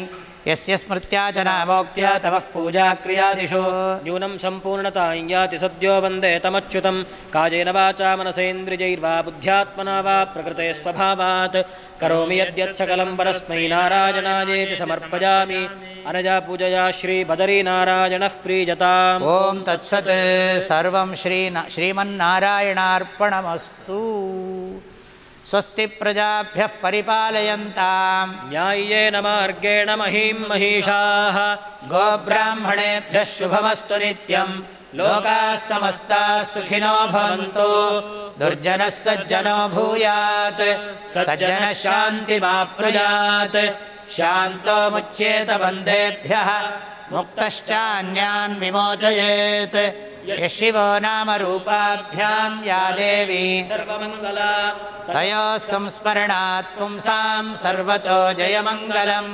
यस्य स्मृत्या च नामोक्त्या तवः पूजाक्रियादिषु। न्यूनं सम्पूर्णतां याति सद्यो वन्दे तमच्युतं। कायेन वाचा मनसेन्द्रियैर्वा बुद्ध्यात्मना वा प्रकृते स्वभावात्। करोमि यद्यत् सकलं परस्मै नारायणायेति समर्पयामि। अनजा पूजया श्रीबदरीनारायणः प्रीयताम् ॐ तत्सत् सर्वं श्री श्रीमन्नारायणार्पणमस्तु स्वस्ति प्रजाभ्यः परिपालयन्ताम्। न्याय्येन मार्गेण महीं महिषाः। गोब्राह्मणेभ्यः शुभमस्तु नित्यं लोकाः समस्ताः सुखिनो भवन्तु। दुर्जनः सज्जनो भूयात्। सज्जनः शान्तिमाप्नुयात्। शान्तो मुच्येत बन्धेभ्यः मुक्तश्चान्यान् विमोचयेत् यः शिवो नाम रूपाभ्यां या देवी सर्वमङ्गला तयोः संस्मरणात् पुंसां सर्वतो जयमङ्गलं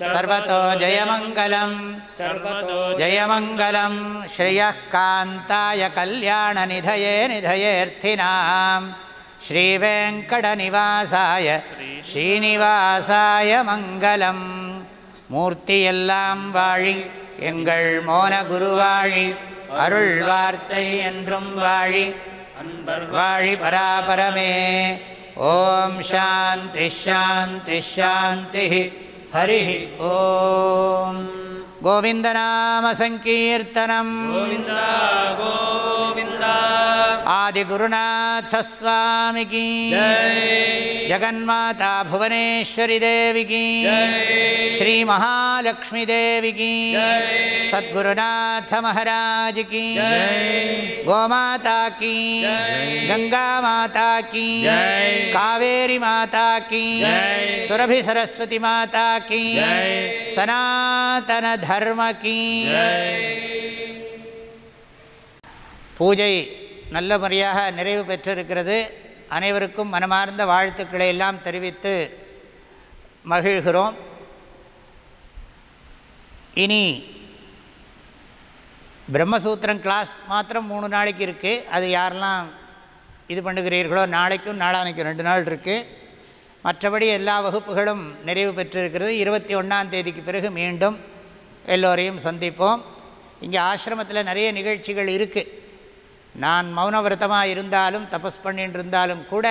सर्वतो जयमङ्गलं सर्वतो जयमङ्गलं श्रियः कान्ताय कल्याणनिधये निधयेऽर्थिनां श्रीवेङ्कटनिवासाय श्रीनिवासाय मङ्गलम् மூர்த்தி எல்லாம் வாழி எங்கள் மோன குருவாழி அருள் வார்த்தை என்றும் வாழி அன்பர் வாழி பராபரமே. ஓம் சாந்தி ஷாந்தி ஷாந்தி ஹரி ஓம். கோவிந்தநாம சங்கீர்த்தனம். கோவிந்தா கோவிந்தா. आदिगुरुनाथस्वामि की जगन्माता भुवनेश्वरी देवी की श्रीमहालक्ष्मी देवी की सद्गुरुनाथ महाराज की गोमाता की गंगा माता की कावेरी माता की सुरभि सरस्वती माता की सनातन धर्म की பூஜை நல்ல முறையாக நிறைவு பெற்றிருக்கிறது. அனைவருக்கும் மனமார்ந்த வாழ்த்துக்களை எல்லாம் தெரிவித்து மகிழ்கிறோம். இனி பிரம்மசூத்திரம் கிளாஸ் மாத்திரம் மூணு நாளைக்கு இருக்குது அது யாரெல்லாம் இது பண்ணுகிறீர்களோ நாளைக்கும் நாளானைக்கும் ரெண்டு நாள் இருக்குது மற்றபடி எல்லா வகுப்புகளும் நிறைவு பெற்றிருக்கிறது. இருபத்தி ஒன்றாம் தேதிக்கு பிறகு மீண்டும் எல்லோரையும் சந்திப்போம். இங்கே ஆசிரமத்தில் நிறைய நிகழ்ச்சிகள் இருக்குது நான் மௌனவிரதமாக இருந்தாலும் தபஸ் பண்ணிட்டு இருந்தாலும் கூட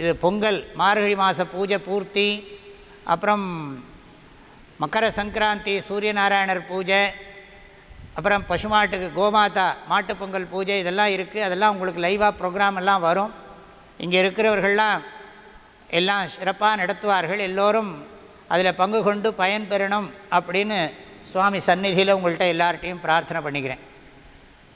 இது பொங்கல் மார்கழி மாத பூஜை பூர்த்தி அப்புறம் மக்கர சங்கராந்தி சூரியநாராயணர் பூஜை அப்புறம் பசுமாட்டுக்கு கோமாதா மாட்டுப் பொங்கல் பூஜை இதெல்லாம் இருக்குது அதெல்லாம் உங்களுக்கு லைவாக ப்ரோக்ராம் எல்லாம் வரும். இங்கே இருக்கிறவர்கள்லாம் எல்லாம் சிறப்பாக நடத்துவார்கள். எல்லோரும் அதில் பங்கு கொண்டு பயன் பெறணும் அப்படின்னு சுவாமி சந்நிதியில் உங்கள்கிட்ட எல்லார்ட்டையும் பிரார்த்தனை பண்ணிக்கிறேன்.